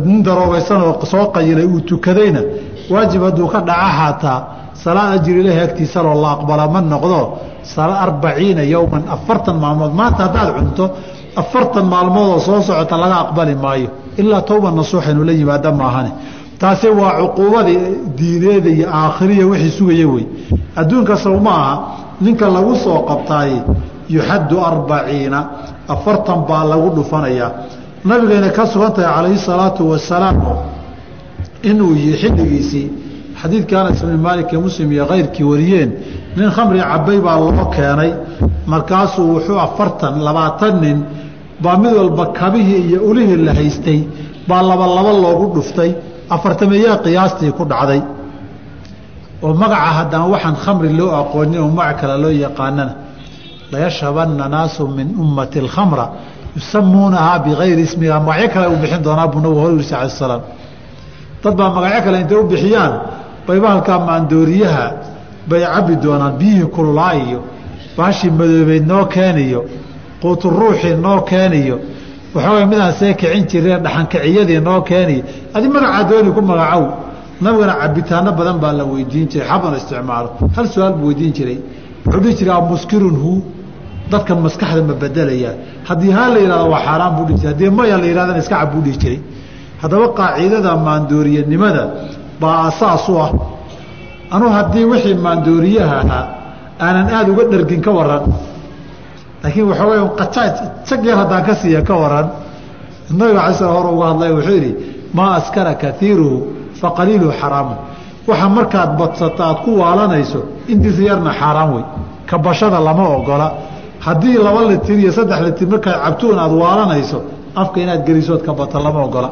nin daroobaysan oo soo qayilay uu tukadayna waajib hadduu ka dhaca xaataa salaad ajir ilahi agtiisaloo la aqbala ma noqdo arbaciina yowman afartan maalmood. Maanta haddaad cunto afartan maalmoodoo soo socota laga aqbali maayo. Ilaa towba nasuuxaynu la yimaada maahane taasi waa cuquubadii diineeda iyo aakhiriya wixii sugaya wey. Adduunka sow ma aha ninka lagu soo qabtaay yuxaddu arbaciina afartan baa lagu dhufanayaa. Nabigayna ka sugan tahay calayhi salaatu wasalaam inuu yihi xilligiisii xadiidkii anas ibni maalik ee muslim iyo kayrkii wariyeen nin khamri cabay baa loo keenay markaasuu wuxuu afartan labaatan nin baa mid walba kabihii iyo ulihii la haystay baa laba laba loogu dhuftay afartameeyaa qiyaastii ku dhacday. Oo magaca haddana waxaan khamri loo aqoonin oo magac kale loo yaqaanana. Layashrabanna naasu min ummati alkhamra yusamuunahaa bigayri ismiha magacyo kale u bixin doonaa buu nabigu hor yiri sal slam dad baa magacyo kale intay u bixiyaan. Bay bahalkaa maandooriyaha bay cabbi doonaan biyihii kululaa iyo baashii madoobeyd noo keeniyo quutu noo keeniyo waxoogay midaan see kicin jireen dhaxankiciyadii noo keeniyo adi magacaa ku magacow. Nabigana cabitaano badan baa la weydiin jiray xabana isticmaalo. Hal su'aal buu weydiin jiray. Wuxuu dhihi jiray muskirun hu. Dadkan maskaxda ma bedelayaa haddii haa la yihahdo waa xaaraan buu dhihi jiray. Haddii maya la yidhahdana iska cab buu dhihi jiray haddaba qaacidada maandooriyanimada baa asaas u ah. Anuu haddii wixii maandooriyaha ahaa aanan aada uga dhargin ka waran laakiin waxoogay qajaaj jag yar haddaan ka siiya ka waran nabiga alay slam hore uga hadlay wuxuu yidhi maa askara kaiiruhu faqaliiluhu xaraamu waxa markaad badsato aad ku waalanayso intiisa yarna xaaraan wey. Kabashada lama ogola. Haddii laba litir iyo saddex litir markaad cabtoon aad waalanayso afka inaad gelisood ka bato lama ogola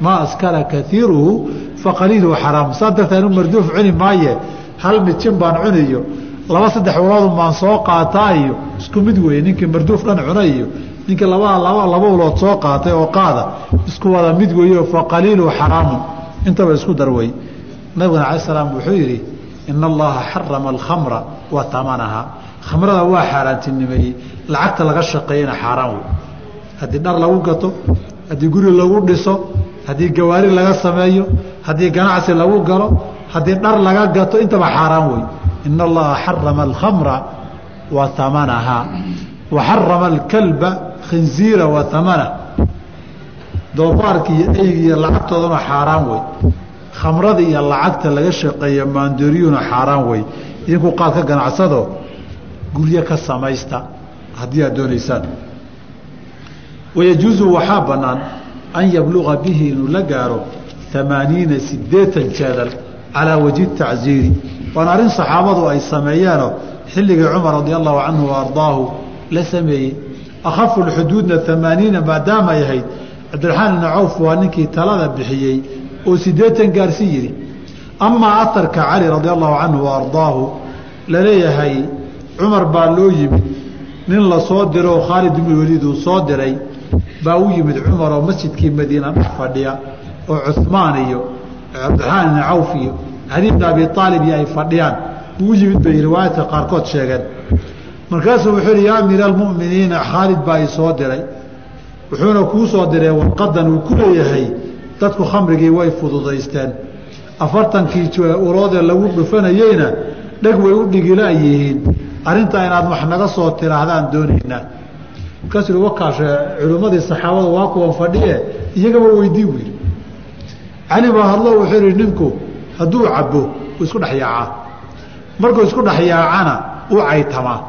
maa askara kaiiruhu faqaliiluhu xaraamu saa darteed anu marduuf cuni maaye hal mijin baan cuniyo laba saddex uloodun baan soo qaataa iyo isku mid weeye ninkii marduuf dhan cuna iyo ninkii labaa laba ulood soo qaatay oo qaada isku wada mid weeyo faqaliiluhu xaraamun intaba isku dar nabigana cala salaam wuxuu yidhi ina allaha xarama alkhamra wa tamanaha. Khamrada waa xaaraantinimeeyey. Lacagta laga shaqeeyana xaaraan wey haddii dhar lagu gato haddii guri lagu dhiso haddii gawaari laga sameeyo haddii ganacsi lagu galo haddii dhar laga gato intaba xaaraan wey ina allaha xarama alkhamra wa tamanaha wa xarama alkalba khinziira wa tamanah doofaarka iyo eyga iyo lacagtoodana xaaraan wey khamrada iyo lacagta laga shaqeeya maandooriyuhuna xaaraan wey idinku qaad ka ganacsado guryo ka samaysta haddii aad doonaysaan. Wayajuusu waxaa bannaan an yabluqa bihi inuu la gaaro amaaniina sideetan jeedal calaa wajhi tacziiri waana arrin saxaabadu ay sameeyeenoo xilligii cumar radi allahu canhu wa ardaahu la sameeyey akhafu lxuduudna amaaniina maadaama ay ahayd cabdiraxmaan ibni cawf waa ninkii talada bixiyey oo sideetan gaarsi yidhi amaa atarka cali radi allahu canhu wa ardaahu la leeyahay cumar baa loo yimid nin la soo diro oo khaalid ibnu waliid uu soo diray baa u yimid cumar oo masjidkii madiina dhex fadhiya oo cumaan iyo cabdiraxmaan ibni cawf iyo cali bn abi aalib iyo ay fadhiyaan. Uu yimid bay riwaayadka qaarkood sheegeen. Markaasuu wuxuu yihi yaa amiira almu'miniina khaalid baa i soo diray. Wuxuuna kuu soo diray warqadan uu ku leeyahay dadku khamrigii way fududaysteen. Afartankii uroodee lagu dhufanayeyna dheg way u dhigila yihiin arrintaa inaad wax naga soo tiraahdaan doonaynaa markaasuu yihi wakaashe culimmadii saxaabada waa kuwan fadhiye iyagaba weydii buu yidhi. Cali baa hadlo wuxuu yihi ninku hadduu cabo uu isku dhex yaacaa. Markuu isku dhex yaacana uu caytamaa.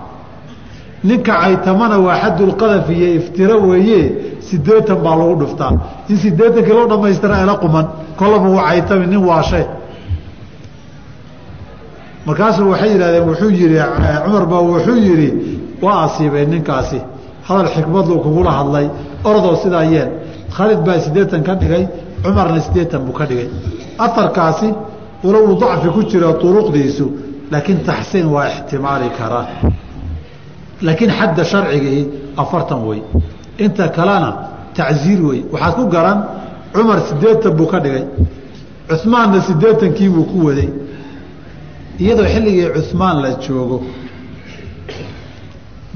Ninka caytamana waa xadulqadaf iyo iftiro weeye sideetan baa lagu dhuftaa. In sideetankii loo dhamaystira ela quman kolaba uu caytami nin waashe. Markaasuu waxay yidhahdeen wuxuu yihi cumar baa wuxuu yidhi waa asiibay ninkaasi hadal xikmadlu kugula hadlay orodoo sidaa yeel. Khaalid baa sideetan ka dhigay cumarna sideetan buu ka dhigay. Atarkaasi walo uu dacfi ku jiro uruqdiisu laakiin taxsiin waa ixtimaali karaa laakiin xadda sharcigii afartan wey. Inta kalena tacziir wey. Waxaad ku garan cumar sideetan buu ka dhigay cumaanna sideetankii buu ku waday. Iyadoo xilligii cumaan la joogo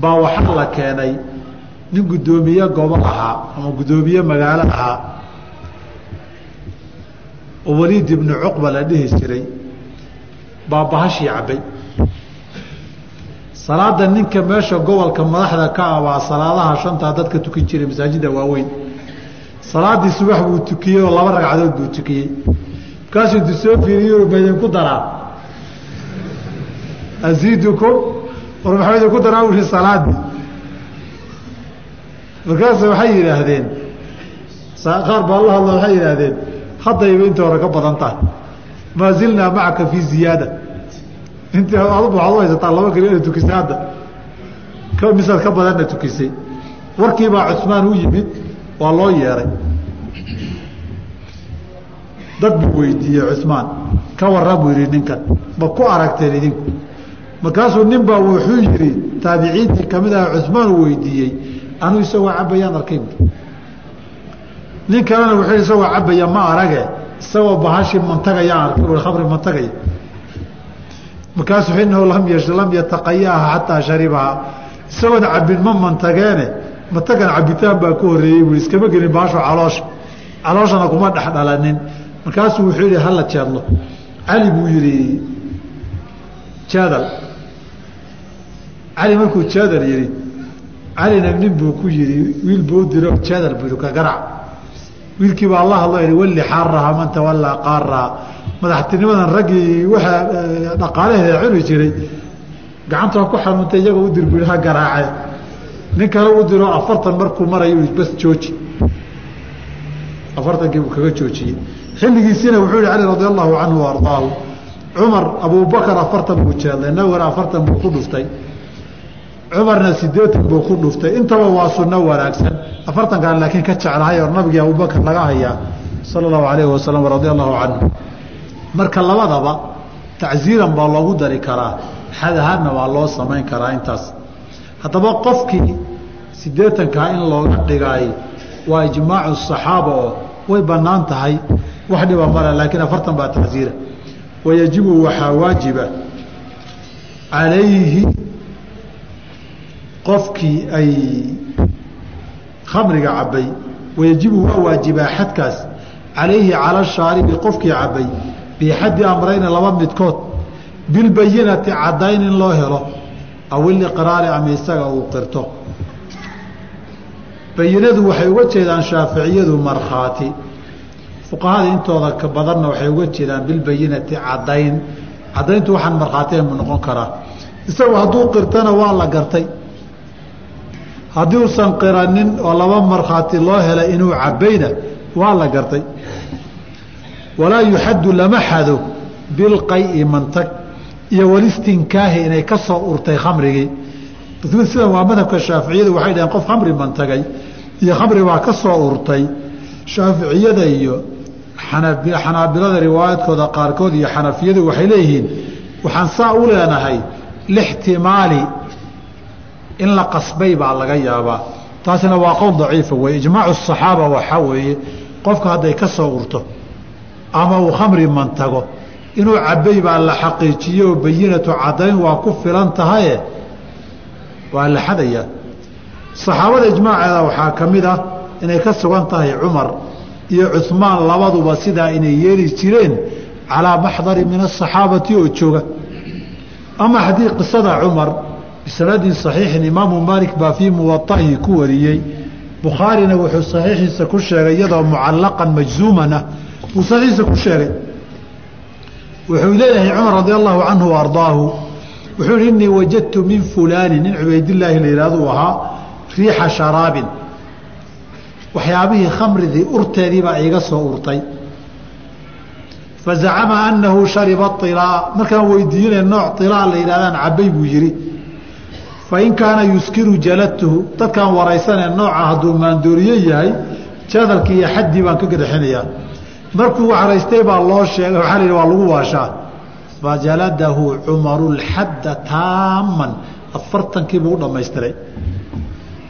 baa waxaa la keenay nin guddoomiye gobol ahaa ama guddoomiye magaalo ahaa oo waliid ibnu cuqba la dhihi jiray baa bahashii cabbay. Salaada ninka meesha gobolka madaxda ka ah waa salaadaha shantaa dadka tukan jiray masaajida waaweyn. Salaadii subax buu tukiyey oo laba ragcadood buu tukiyey. Markaasuu intu soo fiiriyo maydinku daraa. Aziidukum war maxaa idinku daraa ui salaadii markaasa waxay yidhaahdeen qaar baa la hadla waxay yidhaahdeen haddayba inta hore ka badan tahay. Maa zilnaa macaka fii ziyaada. Intii aduba waxaad u haysataa laba keli ina tukisay hadda. Ka misaad ka badanna tukisay. Warkiibaa cusmaan u yimid waa loo yeeray. Dad buu weydiiyey cusmaan ka warran buu yidhi ninkan ma ku aragteen idinku? Markaasuu nin baa wuxuu yidhi taabiciintii ka mid aha cusmaan uu weydiiyey anuu isagoo cabbayaan arkay bu nin kalena wuxuu yidhi isagoo cabbaya ma arage isagoo bahashi mantagayaan arkay bu khamri mantagaya markaasuu inahu lam y lam yataqayaaha xataa sharibaha. Isagoona cabbin ma mantageene mantagan cabitaan baa ka horreeyey bui iskama gelin baasho caloosha calooshana kuma dhex dhalanin markaasuu wuxuu yihi hala jeedlo cali buu yihi jeedal cali markuu jeedal yihi calina nin buu ku yihi wiil buu u diro jeedal buu yihi ka garac wiilkii baa la hadlo yihi walli xaaraha man tawallaa qaaraha madaxtinimadan raggii waxaa dhaqaalaheeda cuni jiray. Gacantoo ku xanuuntay iyagoo u dir buu ha garaace nin kale u diro afartan markuu marayo bas jooji. Afartankii buu kaga joojiyey. Xilligiisiina wuxuu yihi cali radi allahu canhu wa ardaahu. Cumar abubakar afartan buu jeedlay nabigana afartan buu ku dhuftay cumarna sideetan buu ku dhuftay. Intaba waa sunno wanaagsan. Afartankaan laakiin ka jeclahay oo nabigii abubakar laga hayaa sala allahu alayhi wasalam radia allahu canhu marka labadaba tacziiran baa loogu dari karaa. Xad waa loo samayn karaa intaas. Haddaba qofkii sideetankaa in looga dhigaay waa ijmaacu saxaaba oo way bannaan tahay. Wax dhiba male laakiin afartan baa tacziira. Wayajibu waxaa waajiba calayhi qofkii ay khamriga cabbay wayajibu waa waajibaa xadkaas calayhi cala shaaribi qofkii cabbay bixaddi amrayni laba midkood bilbayinati caddayn in loo helo aw ama isaga uu qirto. Bayinadu waxay uga jeedaan shaaficiyadu markhaati. Fuqahada intooda badanna waxay uga jeedaan bilbayinati caddayn. Caddayntu waxaan markhaati mu noqon karaa. Isagu hadduu qirtana waa la gartay haddii uusan qiranin oo laba markhaati loo helay inuu cabbayna waa la gartay. Walaa yuxaddu lama xado bilqayi mantag iyo walistinkaahi inay ka soo urtay khamrigii. Sidan waa madhabka shaaficiyada waxay dhaheen qof khamri mantagay iyo khamri baa ka soo urtay. Shaaficiyada iyo xanaabilada riwaayaadkooda qaarkood iyo xanafiyadu waxay leeyihiin waxaan saa u leenahay lixtimaali in la qasbay baa laga yaabaa. Taasina waa qowl daciifa wey ijmaacu saxaaba waxaa weeye qofka hadday ka soo urto ama uu khamri mantago inuu cabbay baa la xaqiijiyo oo bayinatu caddayn waa ku filan tahaye waa la xadayaa saxaabada ijmaaceeda waxaa ka mid ah inay ka sugan tahay cumar iyo cuhmaan labaduba sidaa inay yeeli jireen calaa maxdari min asaxaabati oo jooga. Ama haddii qisada cumar bisanadin saxiixin imaamu maalik baa fii muwaa'ihi ku wariyey. Bukhaarina wuxuu saxiixiisa ku sheegay iyadoo mucallaqan majzuuman ah. Uu saxiixiisa ku sheegay wuxuu leeyahay cumar radi allahu canhu wa wuxuu yihi innii wajadtu min fulaani nin cubaydillaahi la yidhahduu ahaa riixa sharaabin. Waxyaabihii khamridii urteedii baa iiga soo urtay. Fazacama annahu shariba ilaa markaan weydiinay nooc ilaa la yidhahdaan cabbay buu yidhi fain kaana yuskiru jaladtuhu dadkaan waraysanee nooca hadduu maandooriye yahay jadalkii iyo xaddii baan ka gadhaxinayaa markuu waraystay baa loo sheegay waxaa la yidhi waa lagu waashaa. Fajaladahu cumaru lxadda taamman afartankiibuu u dhammaystiray.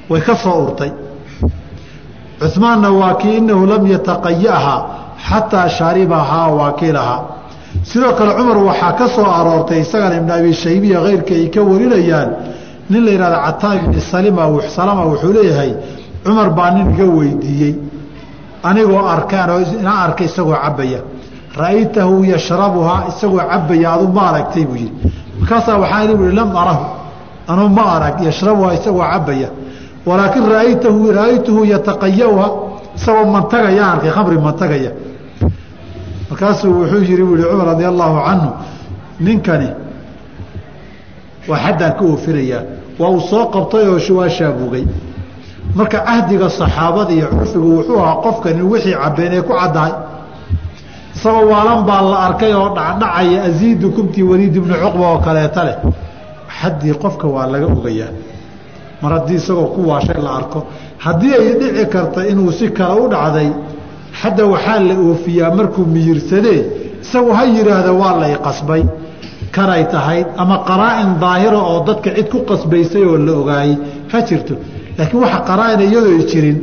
Way ka soo urtay. Cumaanna waa kii inahu lam yataqayaha xataa sharibahaa waakilahaa sidoo kale cumar waxaa ka soo aroortay isagana ibn abi shaybiya keyrka ay ka warinayaan nin la yihahda cataa ibni salama wuxuu leeyahay cumar baa nin iga weydiiyey. Anigoo arkaan oo ina arkay isagoo cabaya ra'aytahu yashrabuhaa isagoo cabaya adu ma aragtay buu yihi markaasaa waxaa i ui lam arahu anuu ma arag yashrabuhaa isagoo cabaya walaakin raaytahu ra'aytuhu yataqayauha isagoo mantagaya arkay khamri mantagaya. Markaasuu wuxuu yihi u yihi cumar radia allaahu canhu ninkani waa xaddaan ka oofinayaa waa uu soo qabtay oo waa shaabugay marka cahdiga saxaabada iyo curfigu wuxuu ahaa qofkani wixii cabbeen ee ku caddahay. Isagoo waalan baa la arkay oo dhacdhacaya aziidu kumtii waliid ibnu cuqba oo kaleeta leh. Xaddii qofka waa laga ogayaa mar haddii isagoo ku waashay la arko haddii ay dhici karta inuu si kale u dhacday xadda waxaa la oofiyaa markuu miyirsadee isagu ha yidhaahda waa lay qasbay kanay tahayd ama qaraa'in daahira oo dadka cid ku qasbaysay oo la ogaayey ha jirto. Laakiin waxa qaraa'ina iyadoo jirin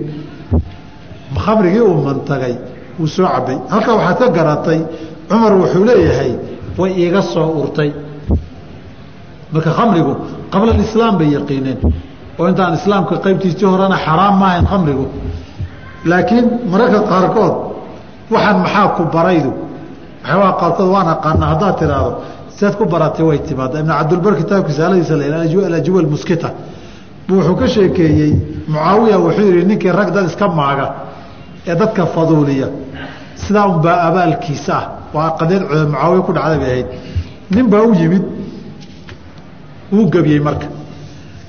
khamrigii uu mantagay wuu soo cabbay. Halkaa waxaad ka garatay cumar wuxuu leeyahay way iiga soo urtay. Marka khamrigu qabla alislaam bay yaqiineen. Oo intaan islaamka qaybtiisii horena xaraam maahayn khamrigu laakiin mararka qaarkood waxaan maxaa ku baraydu? Waxyaabaa qaarkood waan aqaana haddaad tiraahdo siaad ku baratay way timaada ibn cabdilbar kitaabkiisa alajwal muskita. Wuxuu ka sheekeeyey mucaawiya wuxuu yihi ninkii rag dad iska maaga ee dadka faduuliya sidaa unbaa abaalkiisa ah. Waa qadeed mucaawiya ku dhacday bay ahayd. Nin baa u yimid wuu gebiyey marka.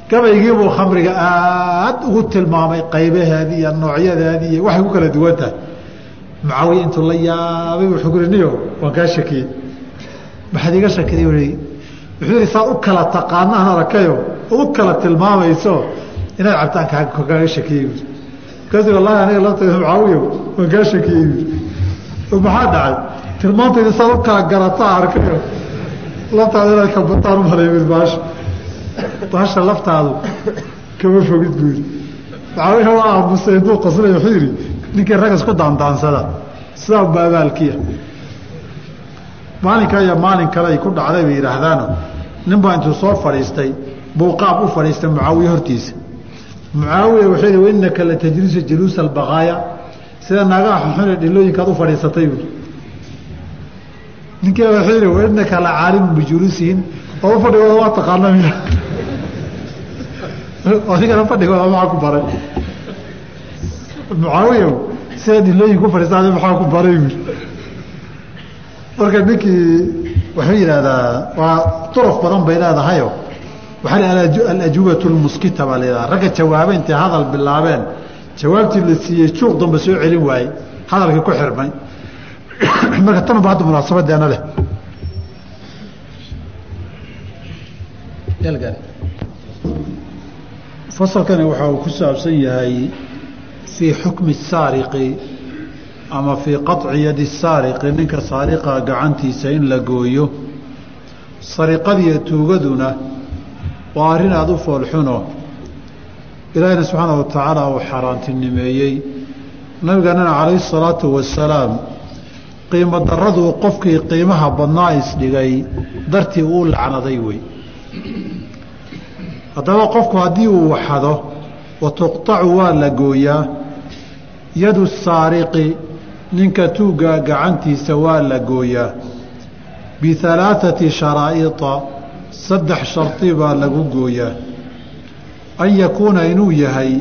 Gabaygiibuu khamriga aad ugu tilmaamay qaybaheedii iyo noocyadeedii iyo waxay ku kala duwan tahay mucaawiya intuu la yaabay wuxuu ku niyo waan kaa shakiyey maxaad iga shakiday wuxuu yihi saad u kala taqaano aan arakayo u kala tilmaamayso inaad cabtaan kaaga shakiyey buui markaasu wallahi aniga lafteeda mucaawiya waan kaa shakiyey buui maxaa dhacay? Tilmaantayda saad u kala garata arkayo laftaada inaad kabataan u malay buui baasha. Baasha laftaadu kama fogid buu yidhi. Mucaawiya waa aamusay intuu qaslay wuxuu yidhi ninkii rag isku daandaansada sidaa unba abaalkiya maalinka iyo maalin kale ay ku dhacday bay yidhaahdaano. Nin baa intuu soo fadhiistay buu qaab u fadhiistay mucaawiye hortiisa. Mucaawiya wuxuu yidhi wainaka latajlisu jaluusa albaqaaya. Sida naagaha xunxune dhilooyinkaad u fadhiisatay buui ninkii wuxuu yidhi wainaka la caalimu bijuluusihin oo u fadhigooda waa taqaana miya adigana fadhigooda maxaa ku baray? Mucaawiya sidaad ilooyin ku fadhiisaada maxaa ku baray wiil marka ninkii wuxuu yidhahdaa waa duraf badan bay leedahayo waxaa alajubatu lmuskita baa layidhaha ragga jawaaba intay hadal bilaabeen jawaabtii la siiyey juuq damba soo celin waayey hadalkii ku xirmay. Marka tanba hadda munaasabadeena leh. Fasalkani waxa uu ku saabsan yahay fii xukmi saariqi ama fii qaطci yadi saariqi ninka saariqa gacantiisa in la gooyo sariqadiiyo tuugaduna waa arrin aada u foolxuno ilaahina subxaana wa tacaala uu xaaraantinimeeyey. Nabigeenana calayhi salaatu wasalaam qiimo daraduu qofkii qiimaha badnaa isdhigay dartii uu lacnaday wey. Haddaba qofku haddii uu waxado wa tuqطacu waa la gooyaa yadu saariqi ninka tuuggaa gacantiisa waa la gooyaa. Bihalaaثati sharaa'ida saddex shardi baa lagu gooyaa. An yakuuna inuu yahay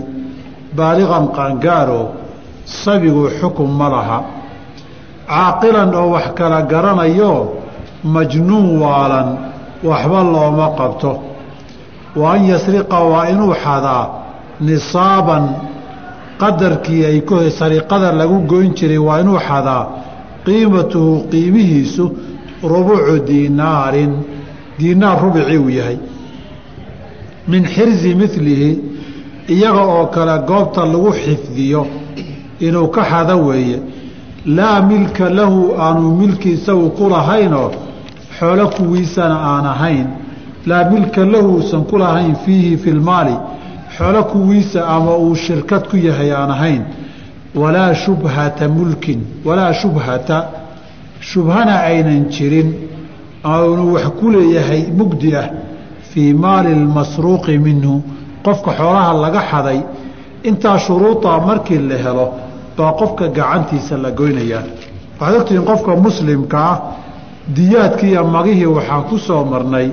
baaliqan qaangaaro sabigu xukun ma laha. Caaqilan oo wax kala garanayo majnuun waalan waxba looma qabto. Wa an yasriqa waa inuu xadaa nisaaban qadarkii ay sariqada lagu goyn jiray waa inuu xadaa qiimatuhu qiimihiisu rubucu diinaarin diinaar rubicii uu yahay. Min xirsi milihi iyaga oo kale goobta lagu xifdiyo inuu ka xado weeye laa milka lahu aanu milki isagu ku lahaynoo xoolo kuwiisana aan ahayn. Laa milka lahu usan ku lahayn fiihi fi lmaali xoolo kuwiisa ama uu shirkad ku yahay aan ahayn walaa shubhata mulkin walaa shubhata shubhana aynan jirin aanu wax ku leeyahay mugdi ah fii maali lmasruuqi minhu qofka xoolaha laga xaday intaa shuruudaa markii la helo baa qofka gacantiisa la goynayaa waxaad ogtihiin qofka muslimka ah diyaadkii iyo magihii waxaan ku soo marnay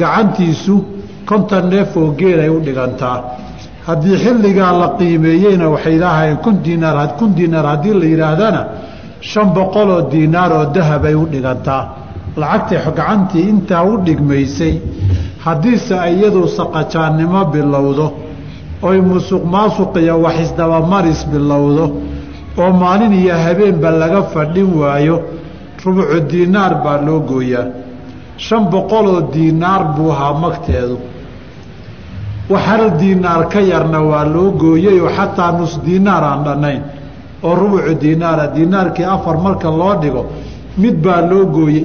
gacantiisu konton neef oo geelay u dhigantaa haddii xilligaa la qiimeeyeyna waxay laahayeen kun diinaar kun diinaar haddii la yidhaahdana shan boqoloo diinaar oo dahabay u dhigantaa lacagtay gacantii intaa u dhigmaysay haddiise iyadu saqajaannimo bilowdo oy musuq maasuq iyo wax isdabamaris bilowdo oo maalin iyo habeenba laga fadhin waayo rubucu diinaar baa loo gooyaa. Shan boqoloo diinaar buu ahaa magteedu wax hal diinaar ka yarna waa loo gooyayoo xataa nus diinaar aan dhannayn oo rubucu diinaara diinaarkii afar marka loo dhigo mid baa loo gooyey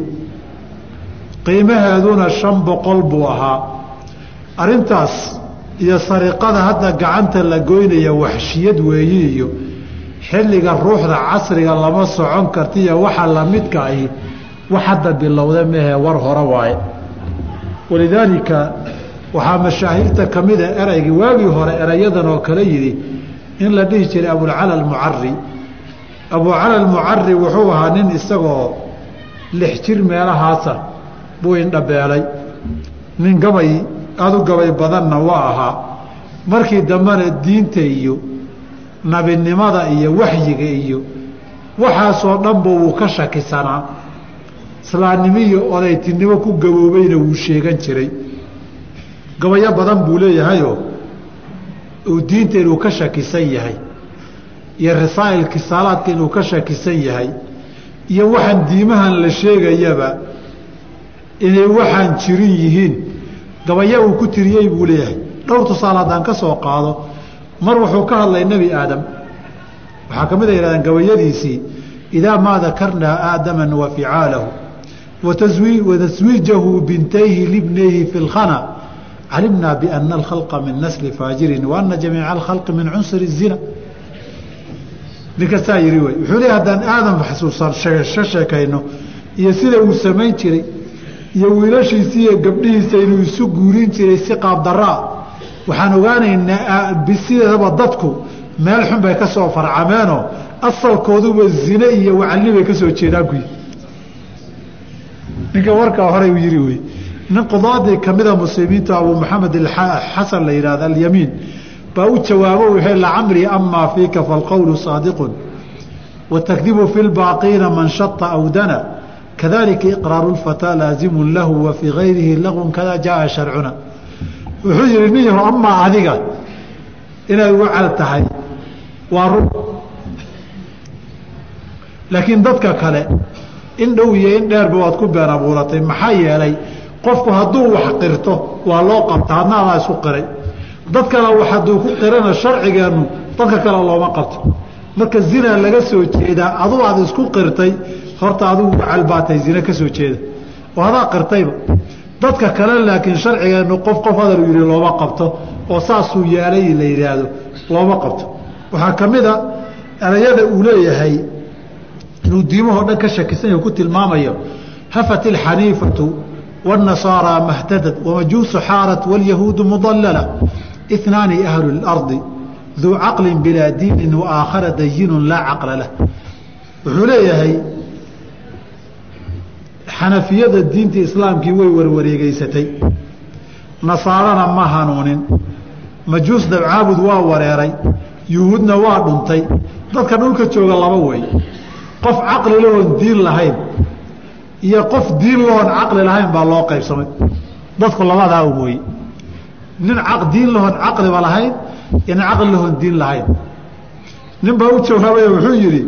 qiimaheeduna shan boqol buu ahaa. Arrintaas iyo sariqada hadda gacanta la goynaya waxshiyad weeye iyo xilliga ruuxda casriga lama socon kartiiyo waxa lamidka ahi wax hadda bilowda mehe war hore waaye. Walidaalika waxaa mashaahirta ka mida eraygii waagii hore erayadan oo kale yidhi in la dhihi jiray abulcala almucari abucala almucari wuxuu ahaa nin isagoo lix jir meelahaasa buu indhabeelay nin gabay aada u gabay badanna waa ahaa. Markii dambena diinta iyo nabinimada iyo waxyiga iyo waxaasoo dhanba wuu ka shakisanaa. Islaamnimo iyo odaytinimo ku gaboobayna wuu sheegan jiray gabayo badan buu leeyahayoo uu diinta inuu ka shakisan yahay iyo rasaa'ilki saalaadka inuu ka shakisan yahay iyo waxaan diimahan la sheegayaba inay waxaan jirin yihiin. Gabaya uu ku tiriyey buu leeyahay. Dhowr tusaale haddaan ka soo qaado mar wuxuu ka hadlay nebi aadam. Waxaa ka mid a yidhahdeen gabayadiisii idaa maa dakarnaa aadama wa ficaalahu wataswiijahu bintayhi libnayhi fi lkhana calimnaa biana alkhalqa min nasli faajirin wa ana jamiica alkhalqi min cunsuri الzina ninkasaa yihi wey wuxuu leeya haddaan aadam xasuusan ka sheekayno iyo sida uu samayn jiray iyo wiilashiisa iyo gabdhihiisa inuu isu guurin jiray si qaabdaraa waxaan ogaanaynaa sideedaba dadku meel xun bay ka farcameenoo asalkooduba zine iyo wacalni bay ka jeedaan kuyi ninka warkaa horey u yihi wey nin qudaadii kamida muslimiinta abuu maxamed xasan la yidhahda alyamiin baa u jawaabo wuxuu lacamrii amaa fiika falqowlu saadiqun watakdibu fi lbaaqiina man shata awdana kadalika iqraaru lfataa laazimun lahu wa gayrihi lagwun kada jaaa sharcuna. Wuxuu yihi nin yaho amaa adiga inay ugu cal tahay waa run. Laakiin dadka kale in dhow iyo in dheerba waad ku been abuuratay maxaa yeelay qofku hadduu wax qirto waa loo qabta hadnaadaa isku qiray. Dad kale wax hadduu ku qirana sharcigeennu dadka kale looma qabto. Marka zina laga soo jeedaa adu aad isku qirtay horta adigu calbaatay zine ka soo jeeda. Oo hadaa qirtayba. Dadka kale laakiin sharcigeennu qof qof hadal yihi looma qabto oo saasuu yeelay la yidhaahdo looma qabto. Waxaa ka mid a erayada uu leeyahay inuu diimahoo dhan ka shakisan ku tilmaamayo hafat ilxaniifatu wاnasaaraa mahtadad wamajuusu xaarat wاlyahuudu mudalala inaani ahlu اlardi duu caqli bilaa diinin waaakhara dayinu laa caqla lah wuxuu leeyahay xanafiyada diinta islaamkii way warwareegeysatay nasaarana ma hanuunin majuus dabcaabud waa wareeray yuhuudna waa dhuntay dadka dhulka jooga laba wey qof caqli lahoon diin lahayn iyo qof diin lahoon caqli lahayn baa loo qaybsamay. Dadku labadaa mooye. Nin diin lahoon caqliba lahayn iyo nin caqli lahoon diin lahayn. Nin baa u jawaabay wuxuu yidhi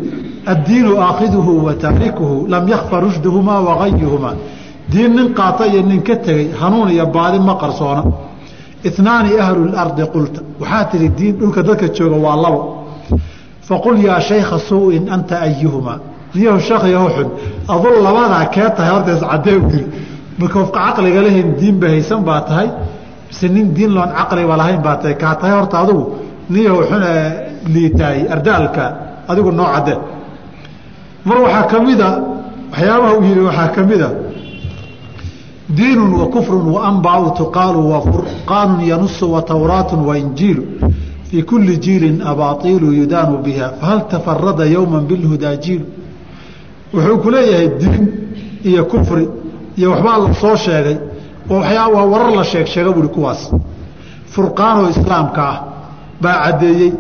addiinu aakhiduhu wa taarikuhu lam yakfa rushduhumaa wagayuhumaa diin nin qaata iyo nin ka tegey hanuun iyo baadi ma qarsoona inaani ahlu lardi qulta. Waxaa tihi diin dhulka dadka jooga waa labo. Faqul yaa shaykha suuin anta ayuhumaa niyahu shaekhiyaho xun adul labadaa kee tahay horta iscadee u yiri marka qofka caqliga lahayn diinba haysan baa tahay mise nin diin loon caqliba lahayn baa tahay. Kaa tahay horta adigu niyahu xun liitaay ardaalka adigu noo cadde mar waxaa ka mida waxyaabaha uu yihi waxaa ka mida diinu wakufru waanbaau tuqaalu wafurqaanu yanusu watawraatu wainjiilu fii kuli jiilin abaaiilu yudaanu biha fahal tafarada yowma bilhudaa jiilu wuxuu ku leeyahay diin iyo kufri iyo waxbaa la soo sheegay oo waa warar la sheeg sheega buhi kuwaas furqaanoo islaamka ah baa caddeeyey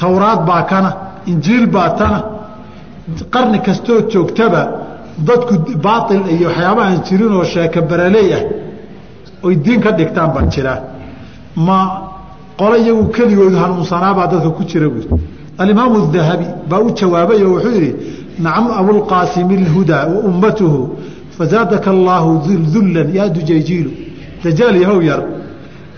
towraad baa kana injiil baa tana qarni kastoo joogtaba dadku baail iyo waxyaaba aan jirin oo sheeka baraley ah oy diin ka dhigtaan baa jiraa ma qole iyagu keligoodu hanuunsanaabaa dadka ku jira buuri alimaamu dahabi baa u jawaabay oo wuxuu yidhi nacam abulqaasimi اlhudaa wa ummatuhu fazaadaka allaahu dullan yaa dujayjiilu dajaal yahow yar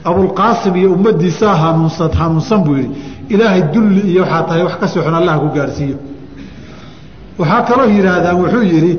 abulqaasim iyo ummadiisaa hanuunsan hanuunsan buu yidhi ilaahay dulli iyo waxaa tahay wax ka sii xun allah ku gaarhsiiyo waxaa kaloo yidhaahdaan wuxuu yidhi